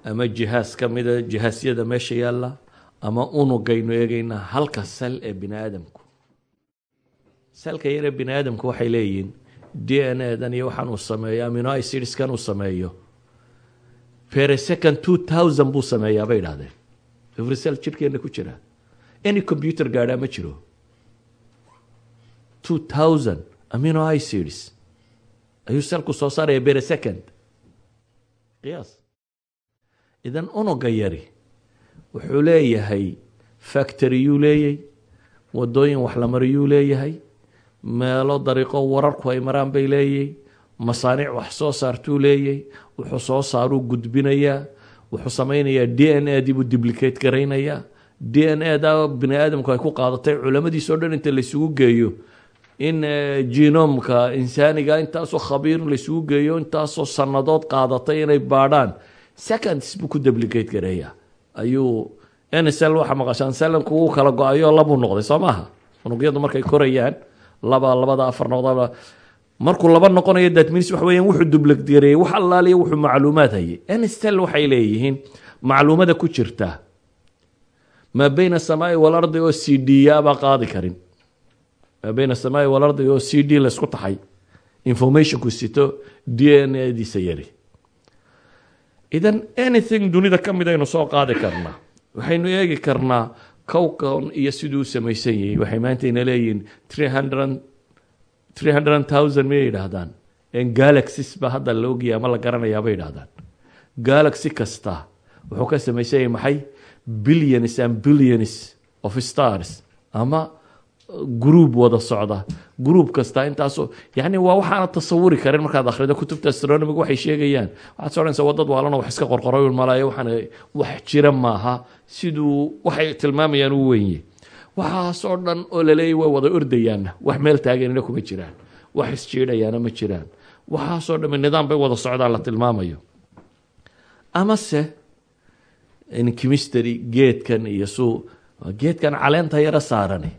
Ama jihaas ka mida jihaasyada meesha yaalla ama unugaynu eegaynaa halka sal ee bini aadamku salka yaree bini aadamku waxay leeyihiin d n dan iyo waxaan uu sameeyo amino icidiskan uu sameeyo per second two thousand buu sameeyaa bay idhahdeen eversel jidhkeena ku jira. Any computer gaadhaa ma jiro. two thousand amino icidis ayuu selku soo saaraya per second. Qiyaas. Idan unuga yari wuxuu leeyahay factoriyuu leeyay wadooyin wax la mariyuu leeyahay meelo dariiqo wararku ay maraan bay leeyahy masaaniic wax soo saartuu leeyay wuxuu soo saaruu gudbinayaa wuxuu samaynayaa d n a dibuu duplicate garaynayaa. D n a da bini aadamku ay ku qaadatay culamadiis o dhan inta laysugu geeyo. In genomka insaaniga intaasoo khabiir laysugu geeyo intaasoo sanadood qaadatay inay baadhaan. Seconds buu ku duplicate gareeya ayuu nsl waxa maqashaan salanku wuu kala go'ayo labuu noqday soo maaha? Unugyadu markay korayaan laba labada afar noqda markuu laba noqonayo datminis waxa weeyaan wuxuu duplicate gareeyey wax allaaliya wuxuu macluumaad hayay. Nsl waxay leeyihiin macluumada ku jirta. Maa bayna asamaai walardi oo c d yaabaa qaadi karin. Maa bayna asamaai walardi oo c d laysku taxay informationku sito d n a idan anything dunida ka mid soo qaadi karnaa waxaynu eegi karnaa cowcon iyo siduu samaysan yahay. Waxay maanta ina leeyihiin three hundred thousand miyay yidhaahdaan. Galaxies ba hadda la ogyahay ama la garanayaa bay yidhahdaan galaxy kasta wuxuu ka samaysan yahay maxay? Billions and billions of stars. Ama group wada socda. Group kasta intaasoo yani waa waxaana tasawuri karin markaad akhrido kutubta astronomiga waxay sheegayaan. Waxaad soconaysa wadad waalana wax iska qorqoray malaayo waxaan wax jira maaha. Siduu waxay tilmaamayaan u wenye waxaasoo dhan oo laleeyahy way wada ordayaanna wax meel taaganina kuma jiraan. Wax isjiidhayaana ma jiraan. Waxaasoo dhami nidaam bay wada socdaan la tilmaamayo. Amase chemistry geedkan iyo suu geedkan caleenta yaro saarani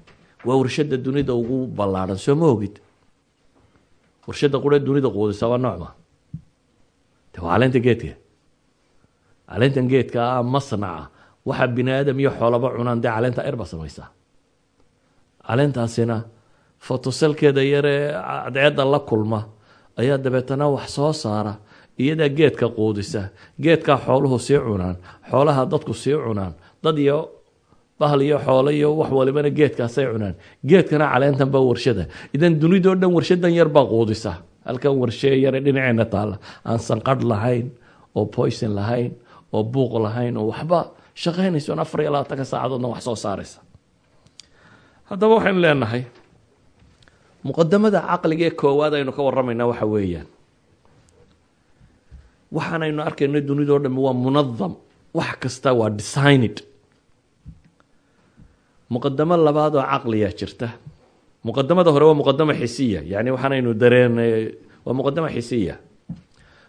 waa warshada dunida ugu ballaadhan soo ma ogid? Warshada qura dunida quudisa waa noocma de waa caleenta geedka. Caleentan geedka ah masnaca waxa bini aadam iyo xoolaba cunaan dee caleenta erba samaysaa caleentaasina fotoselkeeda yaree cadceedda la kulma. Ayaa dabeetana wax soo saara iyadaa geedka quudisa. Geedkaa xooluhu sii cunaan xoolaha dadku sii cunaan. Dad iyo bahal iyo xoolo iyo wax walibana geedkaasay cunaan. Geedkana caleentan baa warshada. Idan dunidao dhan warshadan yar baa quudisa. Halkan warshee yare dhinaceena taalla. Aan sanqadh lahayn oo poison lahayn oo buuq lahayn oo waxba shaqaynayso afar iyo labaatanka saacadoodna wax soo saaraysa haddaba waxaynu leenahay muqadamada caqliga ee koowaad aynu ka waramaynaa waxa weeyaan. Waxaanaynu arkayno dunidao dhami waa munadam wax kasta waa designed. Muqadamo labaad oo caqliya jirta. Muqadamada hore waa muqadamo xisiya yani waxaanaynu dareenay waa muqadamo xisiya.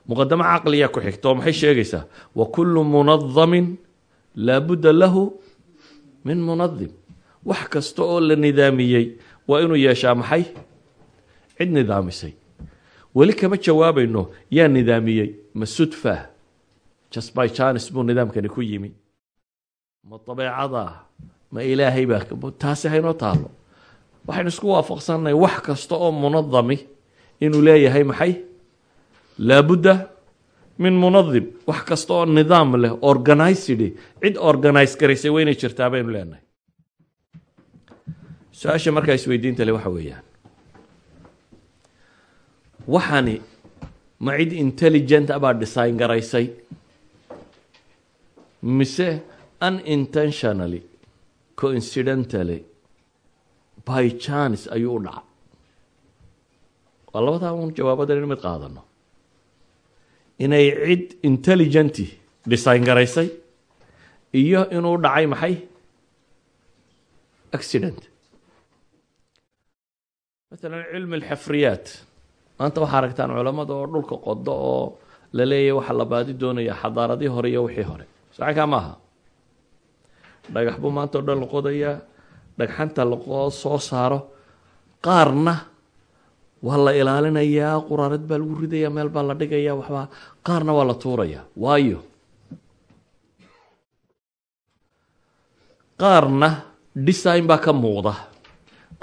Muqadamo caqliya ku xigta oo maxay sheegaysaa? Wa kullu munadamin laabudda lahu min munadim wax kasta oo la nidaamiyey waa inuu yeeshaa maxay? Cid nidaamisay. Weli kama jawaabayno yaa nidaamiyey ma sudfa. Just by chance buu nidaamkani ku yimi. Ma dabeecada? Ma ilaahay baa taasi haynoo taalo waxaynu isku waafaqsannahay wax kasta oo munadami inuu leeyahay maxay? Laabudda min munadim wax kasta oo nidaam leh organized. Cid organize garaysay waa inay jirtaa baynu leenahay su'aasha markaa isweydiinta le waxa weeyaan. Waxani ma cid intelligent abaa design garaysay? Mise unintentionally coincidentally by chance ayuu u dhaca? Waa labadaa un jawaabadan mid qaadano. Inay cid intelligenti design garaysay iyo inuu dhacay maxay? Accident maalan cilmi alxafriyaat maanta waxaa aragtaan culamada oo dhulka qodo oo la leeyahy waxaa la baadi doonaya xadaaradii hore iyo wixii hore sacankaa maaha dhagax buu maanta o dhan la qodayaa dhagxanta laqoo soo saaro qaarna waa la ilaalinayaa quraarad baa lagu ridaya meel baa la dhigaya waxbaa qaarna waa la tuuraya waayo qaarna design baa ka muuqda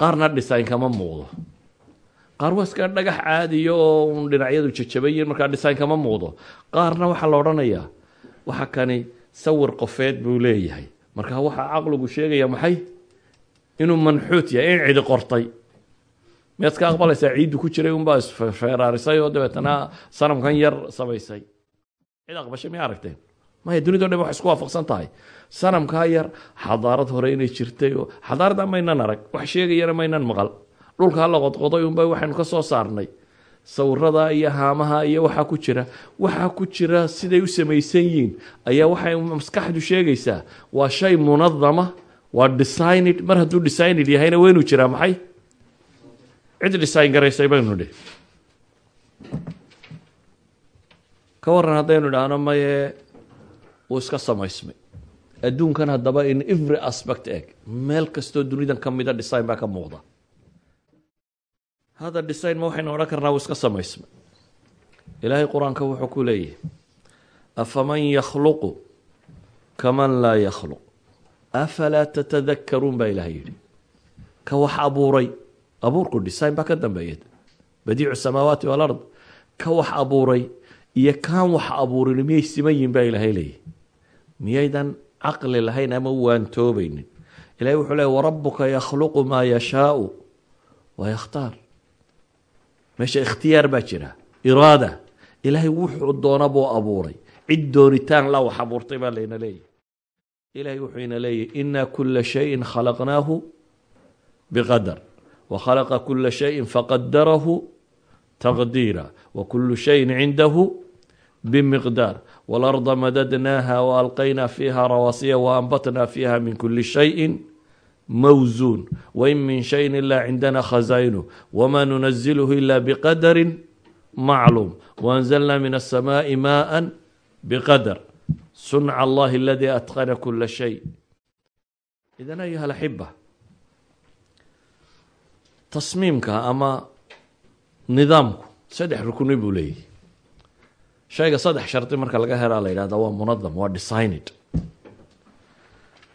qaarna design kama muuqdo. Qaar waa iska dhagax caadiya oo un dhinacyadu jajabayiin markaa design kama muuqdo. Qaarna waxaa la odhanayaa waxa kani sawir qofeed buu leeyahay. Marka waxaa caqligu sheegaya maxay? Inuu manxuut yahay in cidi qortay. Miyaad ka aqbalaysaa ciiddu ku jiray unbaa isfeeraarisay oo dabeetana sanamkan yar samaysay cid aqbashay miya aragteen maya dunidao dhan wax isku waafaqsan tahay sanamkaa yar xadaarad hore inay jirtay oo xadaaradda maynan arag wax sheegayana maynan maqal. Dhulkaa la qodqoday unba waxaynu ka soo saarnay. Sawirada iyo haamaha iyo waxaa ku jira waxaa ku jira siday u samaysan yihiin ayaa waxay maskaxdu sheegaysaa waa shay munadama waa designed mar hadduu designed yahayna waa inuu jiraa maxay? Cid design garaysay baynu dhi. Ka waran haddaynu idhaahno maye uu iska samaysmay adduunkan haddaba in every aspect eg meel kastoo dunidan ka mida design baa ka muuqda. Hada design ma waxaynu odhan karnaa iska samaysmay. Ilaahay qur'aanka wuxuu ku leeyahay afaman yakhluqu kaman laa yakhluq? Afalaa tatadakaruun baa ilahay yidhi. Ka wax abuuray abuurku design baa ka dambeeya badiicu samaawaati walard ka wax abuuray iyo kaan wax abuurin miyay siman yihiin baa ilaahay leeyahy miyaydan caqli lahayn ama waantoobaynin. Ilahay wuxuu leey warabuka yakhluqu maa yashaau wa yakhtaar. Meesha ikhtiyaar baa jira iraada. Ilaahay wuxuu doona buu abuuray. Cid doonitaan la wax abuurtay baa layna leeyahy ilahay wuxuu ina leeyahy ina kula shayin khalaqnaahu biqadar. Wa khalaqa kula shayin faqadarahu taqdiira. Wa kulu shayin cindahu bimiqdaar walarda madadnaaha waalqaynaa fiiha rawaasiya waanbatnaa fiiha min kuli shayin mawzuun wain min shayin ilaa cindana khazaynu wma nunazilhu ila biqadari macluum waanzalna min asamaai maءa biqadar sunca allahi aladi atqana kula shay idan ayuha alaxiba tasmiimka ama nidaamku saddex rukni buu leeyahy shayga saddex shardi marka laga helaa la yidhahda waa munadam waa designed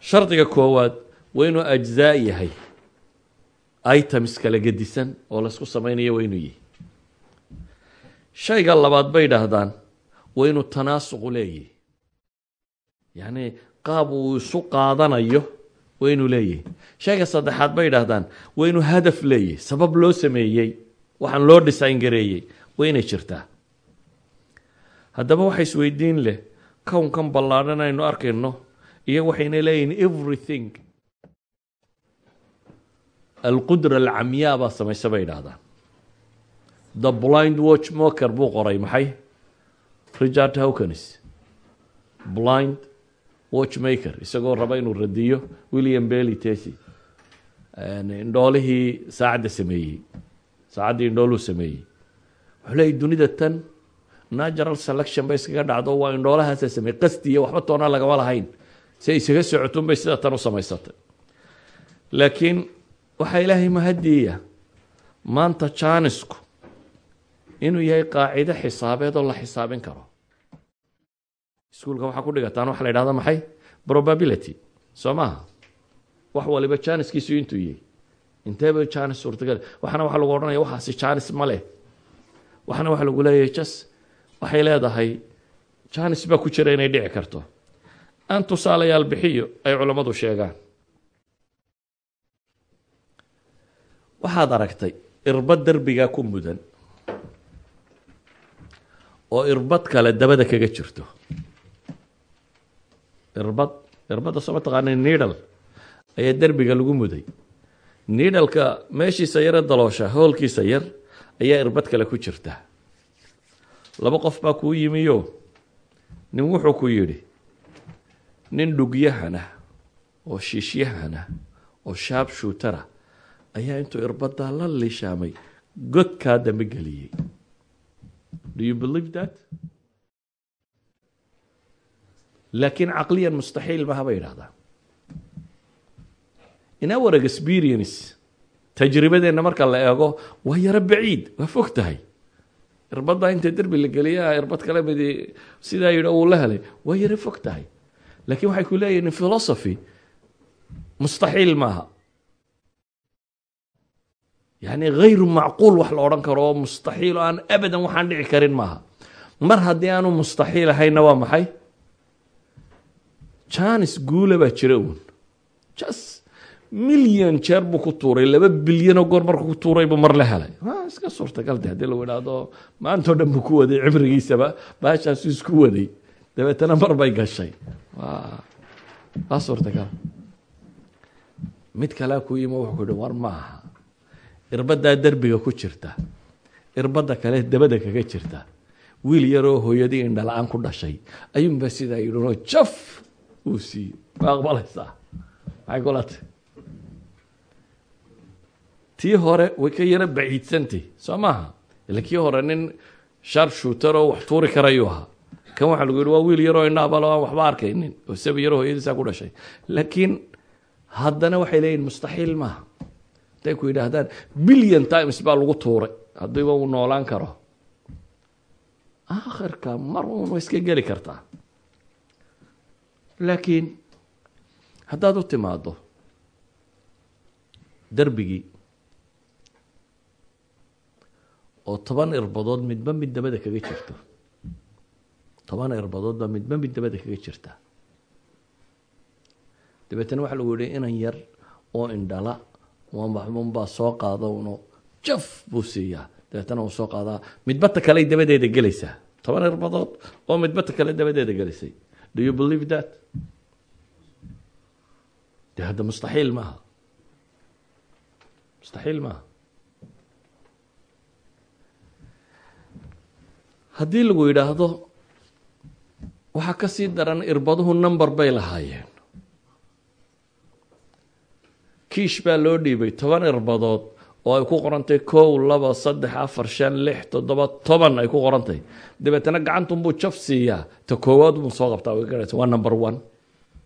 shardiga koowaad waa inuu ajzaa yahay items kala gedisan oo laysku samaynayo waa inuu yihi shayga labaad bay idhaahdaan waa inuu tanaasuqu leeyahy yacni qaab uu isu qaadanayo waa inuu leeyahy shayga saddexaad bay idhaahdaan waa inuu hadaf leeyahy sabab loo sameeyey waxaan loo design gareeyey waa inay jirtaa haddaba waxa isweydiin leh kownkan ballaadhan aynu arkayno iyo waxayna leeyihiin everything. Alqudra alcamyaa baa samaysa bay idhaahdaan the blind watch moker buu qoray maxay? Richard hawkins. Blind watchmaker isagoo raba inuu radiyo william belly tesy indhoolihii saacadda sameeyey saacaddii indhooluu sameeyey. Wuxuu leeyay dunida tan natural selection bay iskaga dhacdo waa indhoolahaasa sameeyey qasti iyo waxba toona lagama lahayn. Si ay isaga socotun bay sida tan u samaysatay. Laakiin waxaa ilaahay mahadiya maanta jaanisku inuu yahay qaacido xisaabeed oo la xisaabin karo. Iskuulka waxaa ku dhigataan waxa la idhahda maxay? Probability. Soo maaha wax waliba jaaniskiisu intuu yahay inteeba jaanis suurtagal waxana waxaa lagu odhanaya waxaasi jaanis ma leh. Waxana waxaa lagu leeyahay jas waxay leedahay jaanis baa ku jira inay dhici karto. Aan tusaalayaal bixiyo ay culammadu sheegaan. Waxaad aragtay irbad derbigaa ku mudan oo irbad kale dabada kaga jirto. Irbad irbadda soo ma taqaana ayaa derbiga lagu muday. Nidalka meeshiisa yare daloosha hoolkiisa yar ayaa irbad kale ku jirta laba qof baa kuu yimiyo. Nin wuxuu ku yidhi nin dhugyahana oo shiishyahana oo shaab shuutara ayaa intuu irbaddaa la lishaamay godkaa dambe geliyey. Do you believe that? Laakiin caqliyan mustaxiil maha bay idhahdaa in our experience tajribadeenna marka la eego waa yaro baciid waa fog tahay irbaddaa inta derbi la geliyaa irbad kale midi sidaa yidhi uu la helay. Waa yaro fog tahay. Laakiin waxay ku leeyihiin philosophy mustaxiil maaha. Yacni hayru macquul wax la odhan karo oo mustaxiil aan abadan waxaan dhici karin maaha. Mar haddii aanu mustaxiil ahayna waa maxay? Janis guula baa jira uun. Jas milyan jeer buu ku tuuray laba bilyanoo goor markuu ku tuuray buu mar la helay. Iska suurtagal de haddii lagu idhaahdo maantao dhan buu ku waday cimrigiisaba baashaasu isku waday. Dabeetana mar bay gashay. Waa suurtagal. Mid kalea ku yimo wuxuu yihi war maaha irbaddaa derbiga ku jirta. Irbadda kale dabada kaga jirta. Wiil yaroo hooyadii indhala-aan ku dhashay. Ayuunba sidaa yidhinoo jaf uu siiyey ma aqbalaysaa maxay kulata tii hore way ka yaro baciidsantay soo maaha? Ila kii hore nin shar shuutar oo wax tuuri karayuu ahaa. Kan waxaa lagu yihi waa wiil yaroo indhaabalo aan waxba arkaynin. Oo sabi yaroo hooyadiisaa ku dhashay. Laakiin haddana waxay leeyihiin mustaxiil maaha. Haday ku yidhaahdaan billion times baa lagu tuuray. Haddiiba uu noolaan karo aakhirka mar uun way iska geli kartaa. Laakiin haddaad u timaado derbigii oo toban irbadood midba mid dabada kaga jirto. Toban irbadood baa midba mid dabada kaga jirta. Dabeetana waxaa lagu yihi inan yar oo indhala unbaa soo qaada uno jaf buu siiyaa. Dabeetana uu soo qaadaa. Midbata kale dabadeeda gelaysaa. Toban irbadood oo midbata kale dabadeeda gelaysay do you believe that? Hadda mustaxiil maaha mustaxiil maaha haddii lagu yidhaahdo waxaa ka sii daran irbaduhu number bay lahaayeen. Kiish baa loo dhiibay toban irbadood oo ay ku qorantay kow laba saddex afar shan lix toddoba toban ay ku qorantay. Dabeetana gacantunbuu jaf siiyaa. Ta koowaad buu soo qabtaa way garaysa waa number one.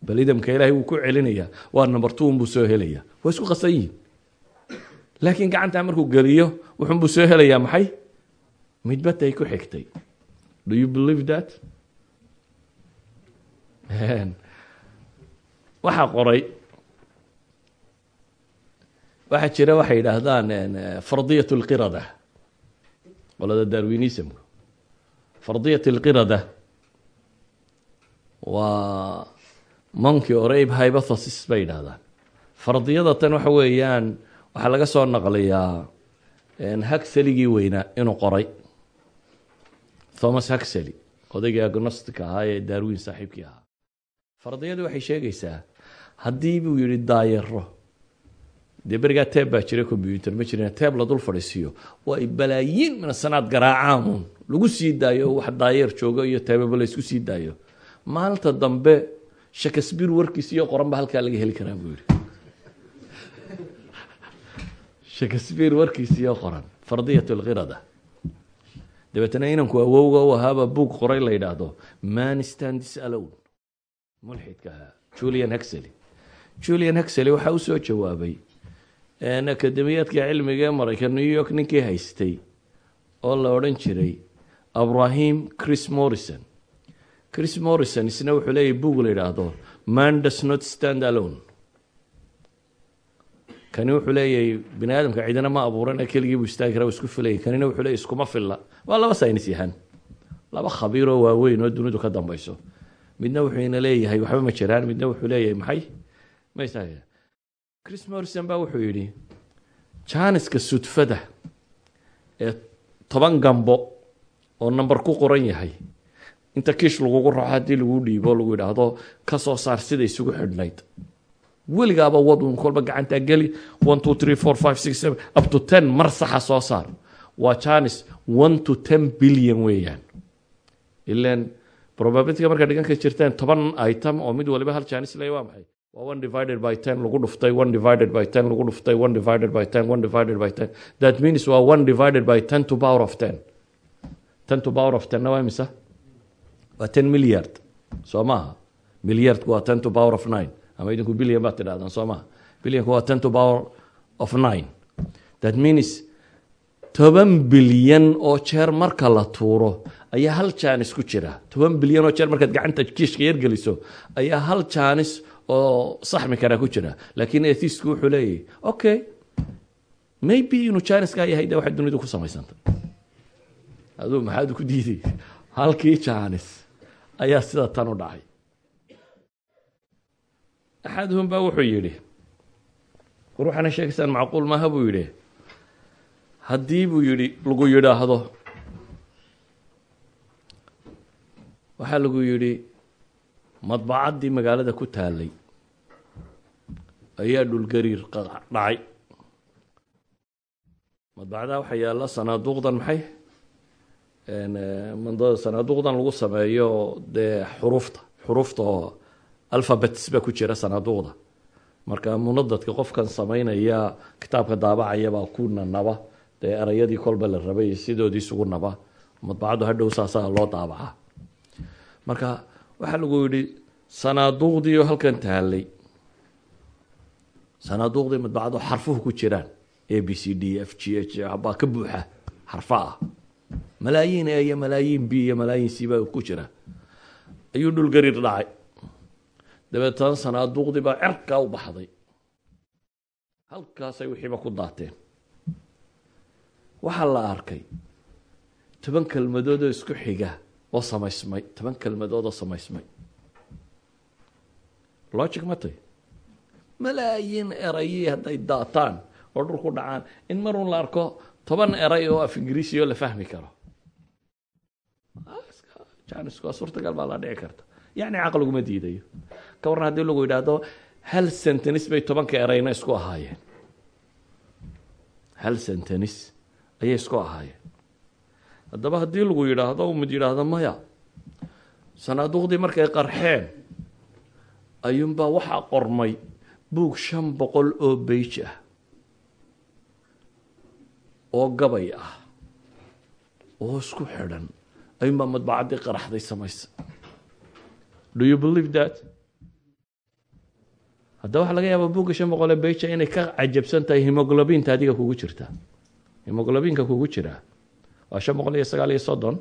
Bal idamka ilaahay wuu ku celinayaa. Waa number two unbuu soo helayaa. Waa isku qasan yihiin laakiin gacantaa markuu geliyo wuxunbuu soo helayaa maxay midbatay ku xigtay. Do you believe that? Waxaa qoray. Waxaa jira waxay yidhaahdaan fardiyat اlqirada qolada darwinismku fardiyat اlqirada waa monkey or abe hypothesis bay yidhahdaan fardiyada waxa weeyaan waxaa laga soo naqliyaa hagseligii weynaa inuu qoray thomas hagsely odaygii agnostic ahaa ee darwin saaxiibkii ahaa. Fardiyadu waxay sheegaysaa haddii buu yihi daayaro dee berigaa teeb baa ma jirin teeb la dul fadhiisiiyo. Waa ay balaayiin mina sanaad garaacaamun lagu sii daayo wax daayeer joogo iyo teebaba la isku sii daayo. Maalinta dambe shakespeare warkiis iyo qoran ba halkaa laga heli karaa buu yihi shakespeare warkiis iyo qoran fardiyat dabeetana inanku awowga u ahaaba buug qoray la yidhaahdo man standis alone. Mulxidka julian hexely julian hexely waxaa u soo jawaabay akademiyaadka cilmiga ee maraykan new york ninkii haystay oo la odhan jiray abrahim chris morrison. Chris morrison isna wuxuu leeyahy buug la yidhaahdo man does not stand alone kani wuxuu leeyahay bini aadamka cidina ma abuuran keligii buu istaagi kara isku filayay kanina wuxuu leeyahy iskuma filla. Waa laba saynis yahan laba khabiiroo waaweyn oo dunidu ka dambayso. Midna wuxuu ina leeyahay waxba ma jiraan. Midna wuxuu leeyahay maxay? Ma istaagi. Chris morrison baa wuxuu yidhi jaaniska sudfada ee toban gambo oo number ku qoran yahay inta kiish lagugu raco haddii lagu dhiibo lagu yidhaahdo ka soo saar sida isugu xidhnayd weligaaba wadun kolba gacantaa geli. One two three four five six seven up to ten mar saxa soo saar. Waa janis one to ten billion weeyaan. Ilan probabilityga markaa dhiganka jirteen toban item oo mid waliba hal janis leeya waa maxay? Waa one divided by ten lagu dhuftay one divided by ten lagu dhuftay one divided by ten one divided by ten. That means waa one divided by ten to power of ten. Ten to power of ten na waa imisa? Waa ten milliard. Soo maaha milliardku waa ten to power of nine ama idinku billion baad tidhahdaan soo maha billionku waa ten to power of nine. That means toban bilyan oo jeer marka la tuuro ayaa hal jaanis ku jira toban bilyan oo jeer markaad gacanta kiishka yargeliso ayaa hal jaanis oo saxmi karaa ku jira laakiin ethistku wuxuu leeyahy okay maybe inuu jaaniskaa yahay de waxay dunidu ku samaysantay aduu maxaad ku diiday halkii jaanis ayaa sida tan u dhacay axaduhum baa wuxuu yidhi war waxaana sheegaysaan macquul maaha buu yidhi haddii buu yidhi lagu yidhaahdo waxaa lagu yidhi madbacaddii magaalada ku taalay ayaa dhulgariir dhacay madbacdaa waxaa yaalla sanaaduuqdan maxay sanaaduuqdan lagu sameeyo dee xuruufta xuruufta oo alphabets baa ku jira sanaaduuqda marka munadadka qofkan samaynaya kitaabka daabacaya baa ku nanaba. Dee erayadii kolba la rabay sidoodii isugu naba. Madbacaddu hadhow saasaa loo daabaca marka waxaa lagu yidhi sanaaduuqdiio halkan taalay sanaaduuqdii madbacaddu xarfuhu ku jiraan. A b c d f g h baa ka buuxa xarfa ah. Malaayiin a iyo malaayiin b iyo malaayiin c baa ku dabeetana sanaaduuqdii baa cerkaa u baxday. Halkaasay wixiiba ku daateen. Waxaa la arkay toban kelmadood oo isku xiga oo samaysmay toban kelmadood oo samaysmay. Logic ma tay malaayiin erayii hadday daataan oo dhul ku dhacaan. In marun la arko toban eray oo af ingiriisi oo la fahmi karo. Suurtagal baa la dhici karta. Yacni caqliguma diidayo ka warran haddii lagu yidhaahdo hal sentenis bay tobanka erayna isku ahaayeen. Hal sentenis ayay isku ahaayeen. Haddaba haddii lagu yidhaahdo mid yidhaahdo maya sanaaduuqdii markay qarxeen ayuunbaa waxaa qormay buug shan boqol oo beij ah oo gabay ah oo isku xidhan ayuunbaa madbacaddii qaraxday samaysa do you believe that haddaba waxaa laga shan boqol ee beija inay ka cajabsan tahay hemoglobinta adiga kugu jirta. Hemoglobinka kugu jiraa waa shan boqol iyo sagaal iyo soddon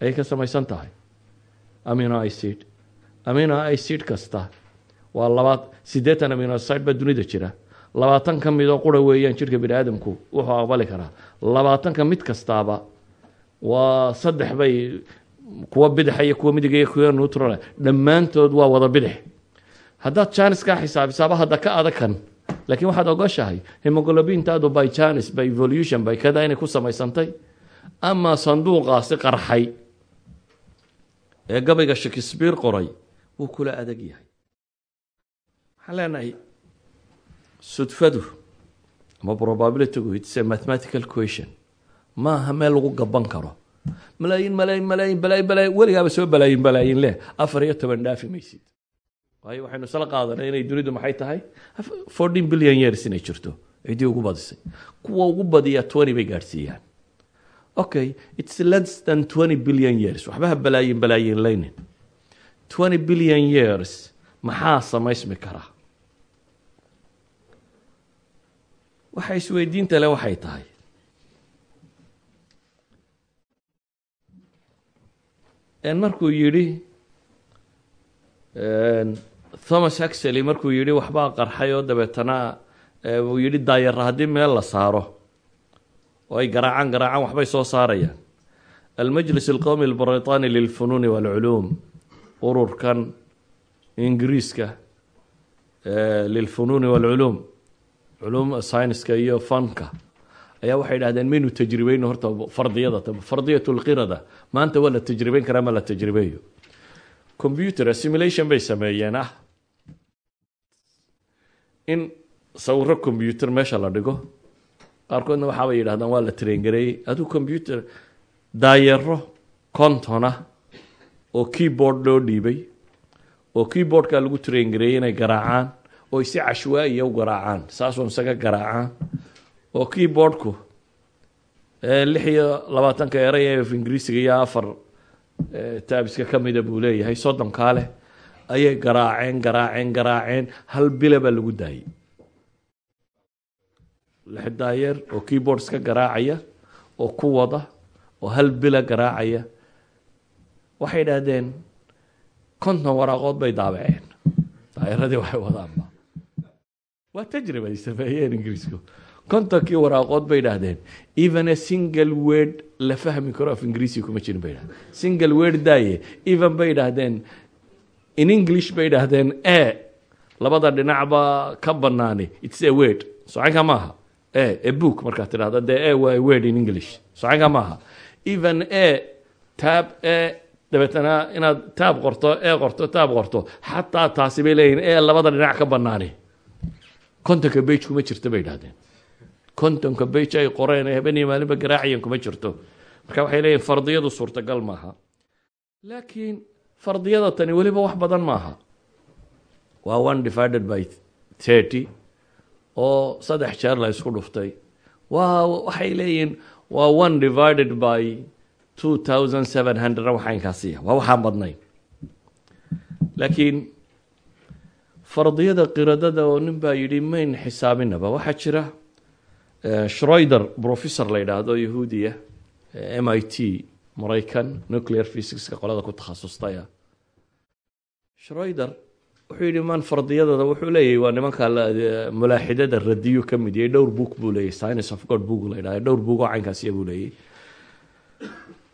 ayay ka samaysan tahay. Amino icid amino icid kasta waa labaad siddeetan amino acid baa dunida jira. Labaatan ka midoo qura weeyaan jirka bini aadamku wuxuu aqbali karaa. Labaatanka mid kastaaba waa saddex bay kuwa bidaxa iyo kuwa midiga iyo kuwa neutral dhammaantood waa wada bidix haddaad janis kaa xisaabisaaba hadda ka adakan laakiin waxaad ogoshahay hemoglobintaadu by janis by evolution by kada inay ku samaysantay. Ama sanduuqaasi qarxay. Ee gabayga shakespeare qoray wuu kula adag yahay. Waxaan leenahay sudfadu ama probabilitygu its a mathematical question maaha meel lagu gaban karo. Malaayin malaayin malaayin balaayin balaayin weligaaba soo balaayin balaayin leh. Afar iyo toban dhaafi maysid waayo waxaynu isla qaadanay inay dunidu maxay tahay? Fourteen billion years inay jirto. Ciddii ugu badisay. Kuwa ugu badiya twenty bay gaadhsiiyaan okay it's less than twenty billion years. Waxbaha balaayin balaayin laynin. Twenty billion years maxaa samaysmi karaa waxa isweydiinta le waxay tahay. Markuu yidhi thomas axely markuu yihi waxbaa qarxay oo dabeetana eh, uu yihi daayara haddii meel la saaro oo ay garaacaan garaacaan waxbay soo saarayaan. Almajlis alqowmi albaritani lilfunuuni waalculuum ururkan ingiriiska eh, lilfunuuni waalculuum culum synska iyo fanka ayaa waxay dhahdeen maynu tajribeyno horta fardiyada fardiyat lqirada maanta waa la tajribeyn karaa ma la tajribeeyo computer assimilation bay sameeyeen ah in sawiro computer meesha la dhigo. Qaarkoodna waxaabay yidhahdaan waa la traingareeyey aduu computer daayaro conton ah oo keyboard loo dhiibay oo keyboardka lagu traingareeyey inay garaacaan oo si cashwaaiya u garaacaan saasuun isaga garaacaan oo keyboardku lix iyo labaatanka eray ee ingiriisiga iyo afar taabiska ka mida buu leeyahay soddonkaa leh ayay garaaceen garaaceen garaaceen. Hal baa lagu daayey lix oo keyboard iska garaacaya oo ku wada oo hal bila garaacaya. Waxay idhaahdeen konton waraaqood bay daabaceen. Daayaradii waxay wadaanba. Waa tajriba ay sameeyeen ingiriisku. Kontonkii waraaqood bay idhaahdeen. Even a single word la fahmi karo af ingiriisi kuma jirin bay idhahdeen single word daaye. Even bay idhaahdeen in english bay idhaahdeen e. Labada dhinacba ka banaani. Its a word. Socanka maaha e a book markaad tidhahdo dee e waa word in english. Socanka maaha even e taab e dabeetana inaad taab qorto e qorto taab qorto. Xataa taasi bay leeyihiin e labada dhinac ka banaani. Kontonka bage kuma jirto bay idhahdeen kontonka bage ay qoreen ee habeniyo maalinba garaacayan kuma jirto. Marka waxay leeyihiin fardiyadu suurtagal maaha laakiin fardiyada tani weliba wax badan maaha. Waa one divided by thirty oo saddex jeer la isku dhuftay. Waa waxay leeyihiin waa one divided by two thousand seven waa waxaan badnayn. Laakiin fardiyada qiradada oo nin baa yidhi mayn xisaabinaba. Waxaa jira shroider professor la yidhaahdo yahuudiya m i t maraykan nuclear qolada ku takhasustaya shroider wuxuu yidhi man fardiyadooda wuxuu leeyahy waa nimanka mulaaxidada radiyo ka mid yahay dhowr book buu leeyahy science of god book la dhowr book oo caynkaasiya buu leeyahy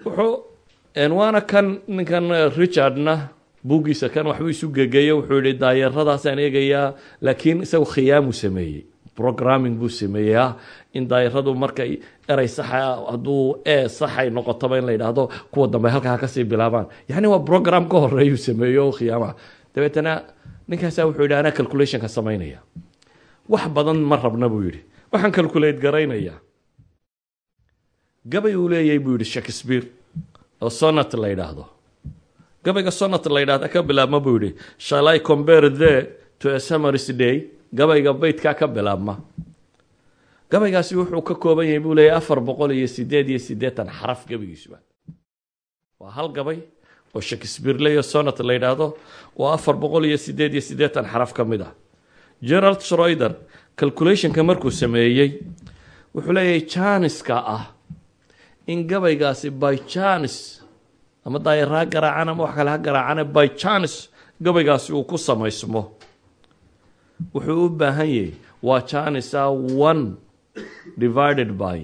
wuxuu waana kan ninkan richardna buuggiisa kan waxbuu isu gegeeyo wuxuu yihi daayaradaasaan eegayaa laakiin isagu khiyaamuu sameeyey programming buu sameeyey ah in daayaradu markay erey saxa hadduu e saxay noqotaba in la yidhaahdo kuwa dambe halkaa ha ka sii bilaabaan. Yacni waa program ka horeeyuu sameeyo khiyaamaha dabeetana ninkaasaa wuxuu yidhi anaa calculationka samaynaya. Wax badan ma rabna buu yidhi. Waxaan calculate garaynayaa. Gabay uu leeyahay buu yidhi shakespeare. Oo sonat la yidhaahdo. Gabayga sonat la yidhahda ka bilaabma buu yidhi. Shall i compare the to a summer's day gabayga baydkaa ka bilaabma gabaygaasi wuxuu ka kooban yahay buu leeyahy afar boqol iyo sideed iyo siddeetan xaraf gabaygiisuba waa hal gabay oo shakespeare leyo sonat la yidhaahdo waa afar boqol iyo sideed iyo siddeetan xaraf ka mid ah. Gerald schroider calculationka markuu sameeyey wuxuu leeyahay janiska ah in gabaygaasi by janis ama daayar ha garaacan ama wax kale ha garaacane by janis gabaygaasi uu ku samaysmo wuxuu u baahan yahay waa janisa one divided by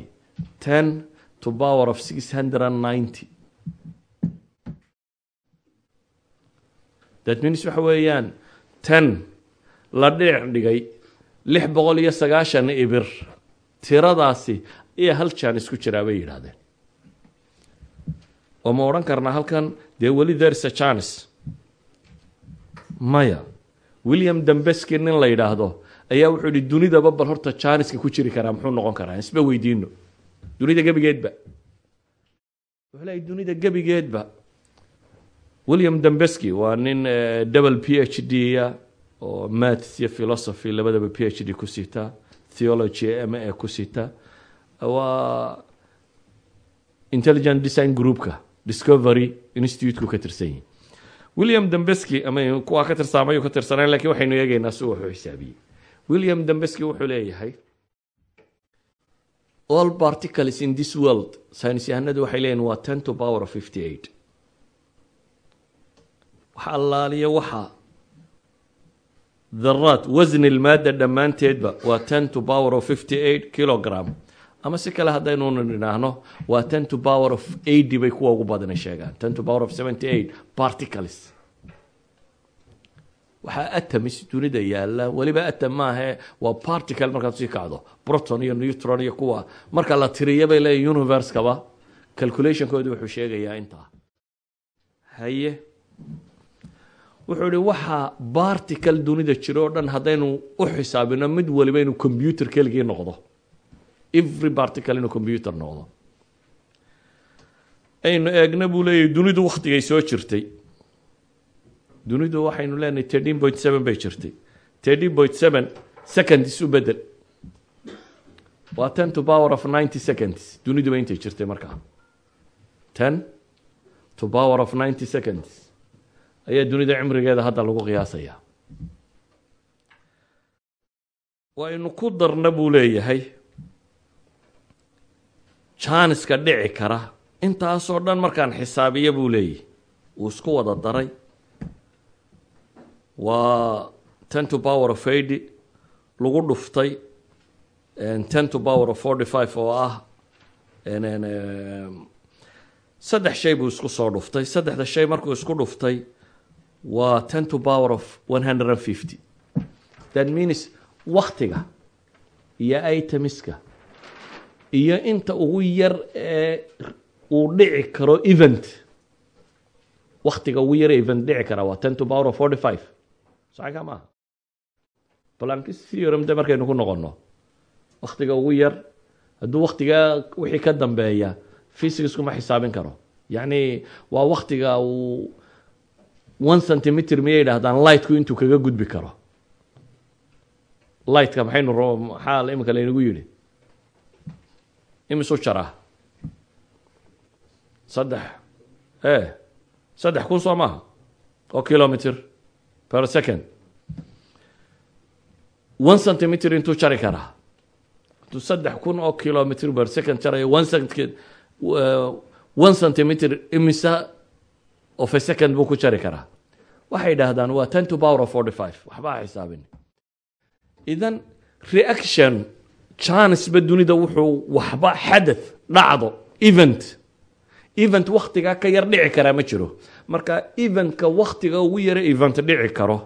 ten to power of six hundred and ninety. That means waxa weeyaan ten la dhinac dhigay lix boqol iyo sagaashan ibir. Tiradaasi iyo hal janis ku jiraa bay yidhaahdeen. Oo ma odhan karnaa halkan dee weli there's a chance. Maya william dambeski nin la yidhaahdo ayaa wuxuu yihi dunidaba bal horta janiska ku jiri karaa muxuu noqon karaa? Isba weydiino dunida gebigeedba. Leeyahy dunida gebigeedba. William dambeski waa nin double p h d a oo maths iyo philosophy labadaba p h d ku sita theology m a ku sita. Waa intelligent design groupka discovery instituteku ka tirsan yihiin william dambeski kuwaa ka tirsaamayu ka tirsanaan lakiin waxaynu eegaynaa si wuxuu xisaabiyey. William dambeski wuxuu leeyahay all particles in this world. Saynis yahanadu waxay leeyihiin waa ten to power of fifty eight wax allaaliya waxa dharaad wasni lmaada dhammaanteedba waa ten to power of fifty eight kilogram ama si kale haddaynu idhaahno waa ten to power of eighty bay kuwa ugu badana sheegaan. Ten to power of seventy eight particles. Waxaa atomis dunida yaalla weliba atom maahe waa particle markaad sii kacdo proton iyo neutron iyo kuwa. Marka la tiriya bay leeya universekaba calculationkooda wuxuu sheegayaa intaa haye. Wuxuu ihi waxaa barticle dunida jiro o dhan haddaynu u xisaabino mid waliba inuu computer keligii noqdo every particle inuu computer noqdo aynu eegna buu leeyahy dunidu waktigay soo jirtay. Dunidu waxaynu leenahay thirteen point seven bay jirtay. Thirteen point seven seconds u bedel. Waa ten to power of ninety seconds. Duniduba intay jirtay markaa ten to power of ninety seconds. Ayaa dunida cimrigeeda hadda lagu qiyaasayaa waynu ku darna buu leeyahay janiska dhici kara. Intaasoo dhan markaan xisaabiya buu leeyahy wuu isku wada daray. Waa ten to power of eighty lagu dhuftay. Ten to power of forty five oo ah. Saddex shay buu isku soo dhuftay. Saddexda shay markuu isku dhuftay waa ten to power of one hundred and fifty. That means waktiga iyo itemiska iyo inta ugu yar ee uu dhici karo event. Waktiga ugu yar event dhici kara waa ten to power of forty five saxka maaha? Blankis theorem de markaynu ku noqono waktiga ugu yar hadduu waktigaa wixii ka dambeeya physicsku ma xisaabin karo. Yacni waa waktiga uu one centimeter miyay yidhahdaan lightku intuu kaga gudbi karo. Lightka maxaynu maxaa iminka laynagu yidhi imisu jaraa saddex e saddex kun soo maaha oo kilometer per second. One centimeter intuu jari karaa hadduu saddex kun oo kilometer per second jarayo one one centimeter imisa of a second buu ku jari karaa waxay yidhaahdaan waa ten to power of forty five waxbaa xisaabin idan reaction janisba dunida wuxuu waxba xadath dhacdo event. Event waktigaa ka yar dhici karaa ma jiro. Marka eventka waktiga ugu yara event dhici karo.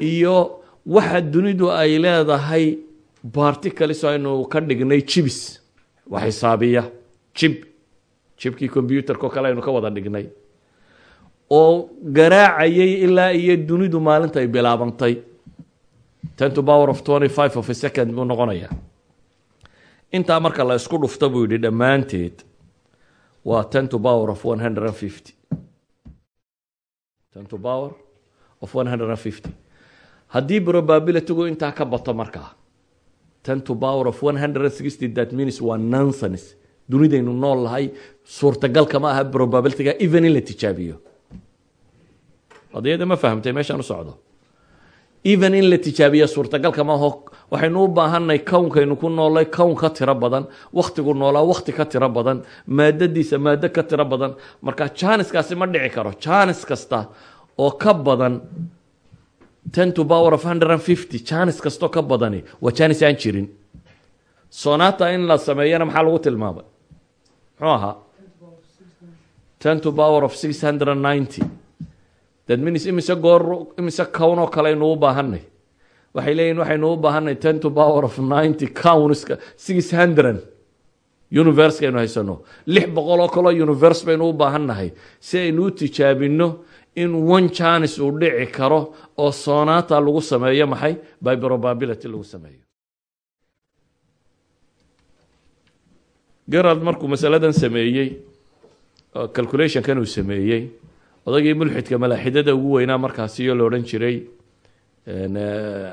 Iyo waxa dunidu ay leedahay barticals aynu ka dhignay jibs wax xisaabiya. Jib jibkii combyuterko kale aynu ka wada dhignay. Oo garaacayay ilaa iyo dunidu maalinta ay bilaabantay ten to power of twenty five of a second buu noqonayaa. Intaa marka la isku dhufta buu yidhi dhammaanteed waa ten to power of one hundred and fifty. Ten to power of one hundred and fifty. Intaa ka bato markaa ten to power of one hundred and sixty that means waa nonsense. Dunidaynu nool lahay suurtagalka ma aha probabilityga even in la tijaabiyo. Qadiyada ma fahamtay meeshaan socdo even in la tijaabiya suurtagalka maaho waxaynu u baahanay kownkaynu ku noolay kown ka tiro badan wakhtigu noolaa wakhti ka tiro badan maadadiisa maado ka tiro badan. Marka janiskaasi ma dhici karo. Janis kasta oo ka badan ten to power of hundred and fifty janis kastoo ka badani waa janis aan jirin. Sonata in la sameeyana maxaa lagu tilmaamay? Muxuu ahaa? Ten to power of six hundred and ninety means imise goor imise cown oo kale aynu u baahanay? Waxay leeyihiin waxaynu u baahanay ten to power of ninety cownska six hundred. Universe aynu haysano lix boqol oo kaleo universe baynu u baahannahay. Si aynu u tijaabino in one janis uu dhici karo oo sonata lagu sameeyo maxay? By probability lagu sameeyo. Gerald markuu masaladan sameeyey calculationkan uu odagii mulxidka malaaxidada ugu weynaa markaasiyo la odhan jiray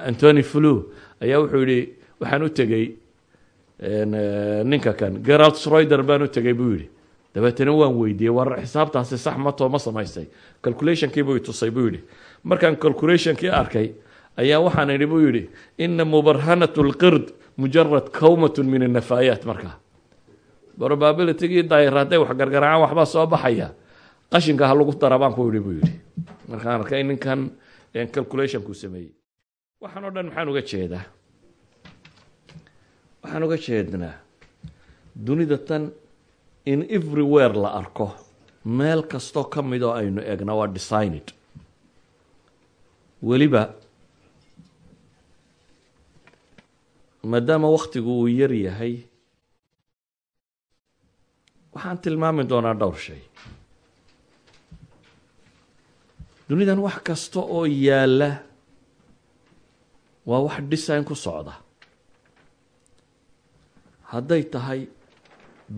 antony flu ayaa wuxuu yihi waxaan u tegey ninka kan gerald sroider baan u tegey buu yihi dabeetana waan weydiiyey war xisaabtaasi sax matoo ma samaystay. Calculationkiibuu itusay buu yihi markaan calculationkii arkay ayaa waxaan idhi buu yihi ina mubarhanat lqird mujarad kawmat min annafaayaat markaa. Probabilitygii daayir hadday wax gargaraacaan waxbaa soo baxaya qashinka ha lagu dara baan ku yihi buu yihi markaan arkay ninkan calculationkuu sameeyey. Waxaan o dhan maxaan uga jeedaa. Waxaan uga jeednaa dunida tan in everywhere la arko meel kastoo ka mid oo aynu egna waa designed weliba maadaama waktigu uu yar yahay waxaan tilmaami doonaa dhowr shay dunidan wax kasta oo yaalla waa wax design ku socda. Hadday tahay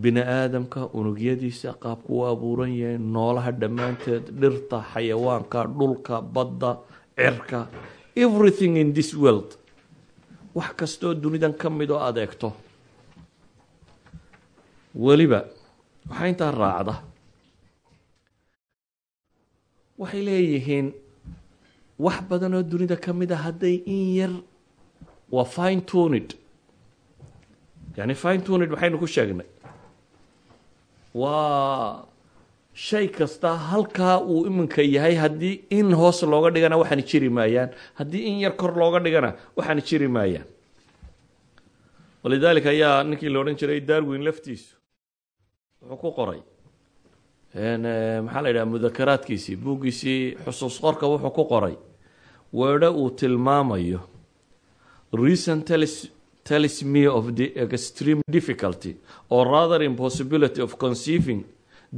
bini aadamka unugyadiisa qaabku u abuuran yahay noolaha dhammaanteed dhirta xayawaanka dhulka badda cirka everything in this world. Wax kastaoo dunidan ka mid oo adeegto weliba waxaa intaa raacda waxay leeyihiin wax badan oo dunida ka mid a hadday in yar waa fine tunid yani fine tunid waxaynu ku sheegnay. Waa shay kasta halkaa uu iminka yahay haddii in hoos looga dhigana waxaana jiri maayaan. Haddii in yar kor looga dhigana waxaana jiri maayaan. Walidaalika ayaa ninkii la odhan jiray darwin laftiisu. Wuxuu ku qoray maxaa la yidhaha mudakaraadkiisii buuggiisii xusuus qorka wuxuu ku qoray. Weedho uu tilmaamayo. Reason tells, tells me of the extreme difficulty or rather impossibility of conceiving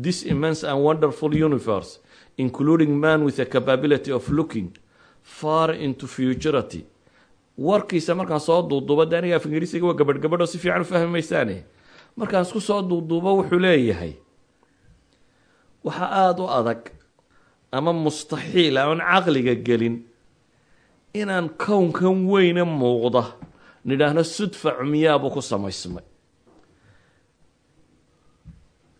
this immense and wonderful universe including man with a capability of looking far into futurity. Warkiisa markaan soo duuduubo de aniga af ingiriisiga waa gabadh gabadhoo si fiican u fahmi maysaane markaan isku soo duuduubo wuxuu leeyahay waxaa aada u adag ama mustaxiil aan caqliga gelin inaan kownkan weyne muuqda. Nidhaahno sudfa cumyaabuu ku samaysmay.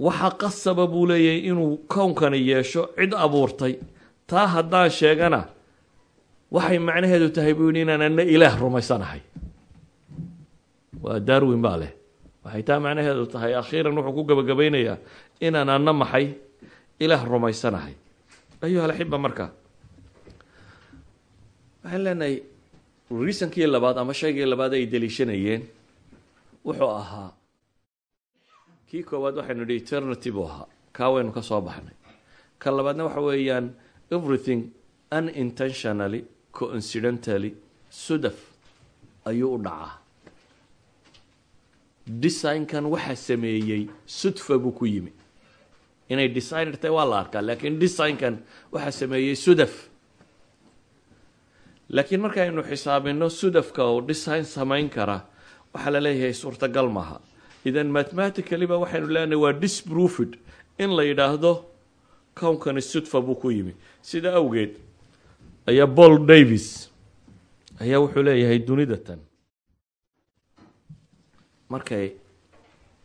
Waxa qasaba buu leeyahay inuu kownkani yeesho cid abuurtay. Taa haddaan sheegana waxay macnaheedu tahay buu yihi inaan ana ilaah rumaysanahay. Waa darwin baa leh. Waxay taa macnaheedu tahay akhiiran wuxuu ku gabagabaynayaa inaan ana maxay ilaah rumaysanahay. Ayuha alxiba marka. Waxaan leenahay reasonkii labaad ama shaygii labaad ay deliishanayeen wuxuu ahaa kii koowaad waxaynu idhi eternity buu ahaa. Kaa waynu ka soo baxnay. Ka labaadna waxa weeyaan everything unintentionally coincidentally sudaf ayuu u dhacaa. Designkan waxaa sameeyey sudfa buu ku yimi inay designer tahay waa la arkaa laakiin designkan waxaa sameeyey sudaf. Laakiin markaaynu xisaabino sudafka oo design samayn kara waxaa la leeyahay suurtagal maaha. Idan mathematically ba waxaynu leenahay waa disproofed in la yidhaahdo kownkani sudfa buu ku yimi. Sida awgeed ayaa paul davis ayaa wuxuu leeyahay dunida tan markay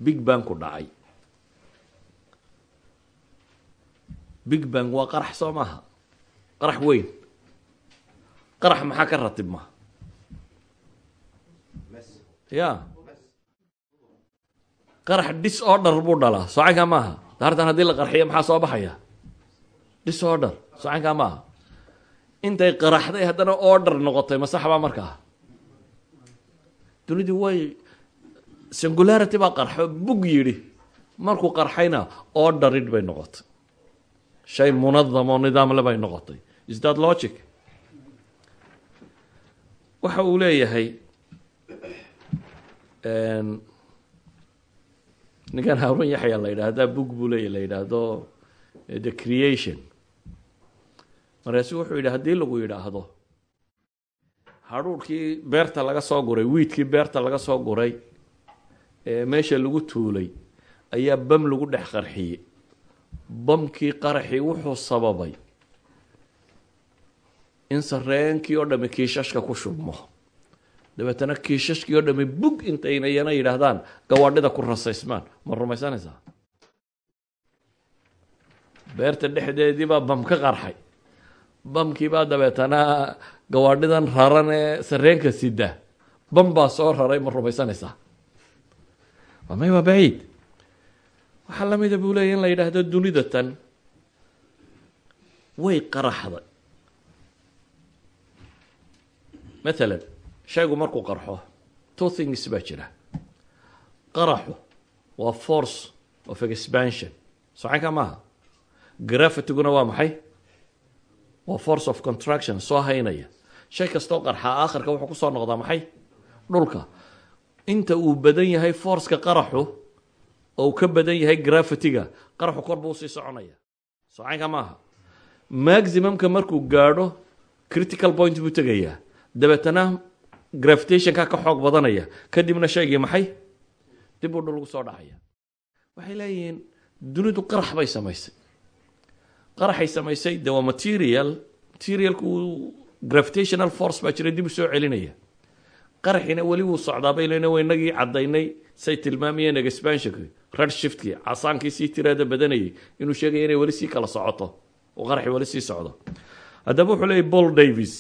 big bang ku dhacay big bang waa qarax soo maaha. Qarax weyn. Qarax maxaa ka ratib ma ya. Qarax disorder buu dhalaa. Socankaa maaha. Daartan haddii la qarxiyo maxaa soo baxaya? Disorder. Socankaa maaha. Intay qaraxday haddana order noqotay. Ma sax baa markaa. Dunidii way singularity baa qarxo. Bug yidhi. Markuu qarxayna orderid bay noqotay shay munadam oo nidaamle bay noqotay. Is that logic? Waxa uu leeyahay ninkan haarun yaxya la yidhaahdaa bug buu leeya la yidhaahdo the creation. Markaasu wuxuu yidhi haddii lagu yidhaahdo hadhuurkii beerta laga soo guray wiidkii beerta laga soo guray ee meesha lagu tuulay ayaa bam lagu dhex qarxiyey bamkii qaraxii wuxuu sababay in sareenkii oo dhami kiishashka ku shubmo. Dabeetana kiishashkii oo dhami bug intaynayana yidhaahdaan gawaadhida ku rasaysmaan. Ma rumaysanaysaa? Beerta dhexdeedii baa bam ka qarxay. Bamkii baa dabeetana gawaadhidan raran ee sareenka sida. Bam baa soo raray ma rumaysanaysaa? May waa baciid waxaa lamida buu leeya in la yidhaahdo dunida tan way qaraxday mathalan shaygu markuu qarxo two things baa jira. Qaraxu waa force of expansion. Socanka maaha? Grafitiguna waa maxay? Waa force of contraction soo haynaya. Shay kastoo qarxaa aakhirka wuxuu ku soo noqdaa maxay? Dhulka. Inta uu badan yahay forceka qaraxu oo uu ka badan yahay grafitiga qaraxu kor buu u sii soconaya. Socanka maaha maximumka markuu gaadho critical point buu tegayaa. Dabeetana gravitationka ka xoog badanaya. Kadibna shaygii maxay? Dib uu dhulgu soo dhacaya. Waxay leeyihiin dunidu qarax bay samaysay. Qaraxay samaysay de waa material materialku gravitational force baa jira dib u soo celinaya qaraxina weli wuu socdaa bay leena waynagii caddaynay. Say tilmaamayeen expansionki red shiftkii casaankii sii tiraada badanayay inuu sheegaya inay weli sii kala socoto. Oo qaraxii weli sii socdo. Haddaba wuxuu leeyay paul davis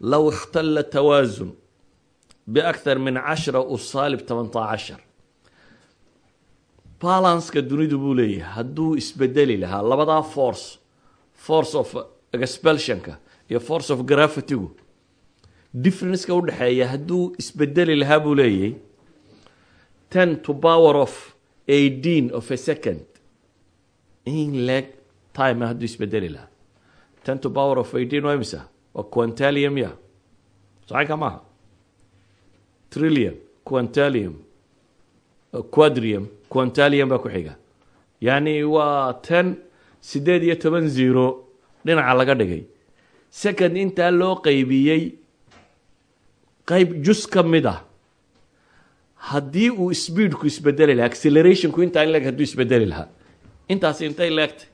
low ikhtala tawaasun biakthar min cashra usaalib tobantaa cashar. Balanska dunidu buu leeyahay hadduu isbedeli lahaa labadaa force force of expulsionka iyo force of gravitygu differenceka udhexeeya hadduu isbedeli lahaa buu leeyahy ten to power of eighteen of a second. In leg time hadduu isbedeli lahaa. Ten to power of eighteen waa imisa? Waa quantalium ya. Sacanka maaha? Trillion quantalium quadrium quantalium baa ku xiga. Yacni waa ten siddeed iyo toban zero dhinaca laga dhigay. Second intaa loo qeybiyey qayb jus ka mid ah. Haddii uu isbedeli lahaa accelerationku intaa in leeg hadduu isbedeli lahaa. Intaasi intay leegtay.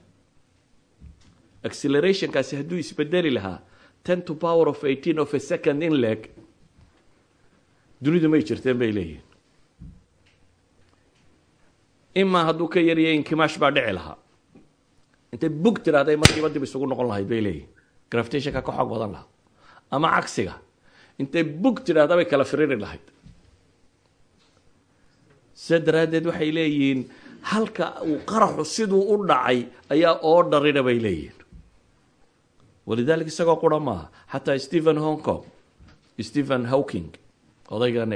Accelerationkaasi hadduu isbedeli lahaa ten to power of eighteen of a second in leeg dunidu may jirteen bay leeyihiin imaa hadduu ka yariya inkimaash baa dhici lahaa. Intay bug tiraahday markiiba isugu noqon lahayd bay leeyihiin gravitationka ka xoog badan lahaa. Ama cagsiga intay bug tidhaahda bay kala firiri lahayd. Sida daraaddeed waxay leeyihiin halka uu qaraxu siduu u dhacay ayaa oo dharina bay leeyihiin. Walidaalika isagoo qura maaha xataa stephen hong kong stephen hawking odaygan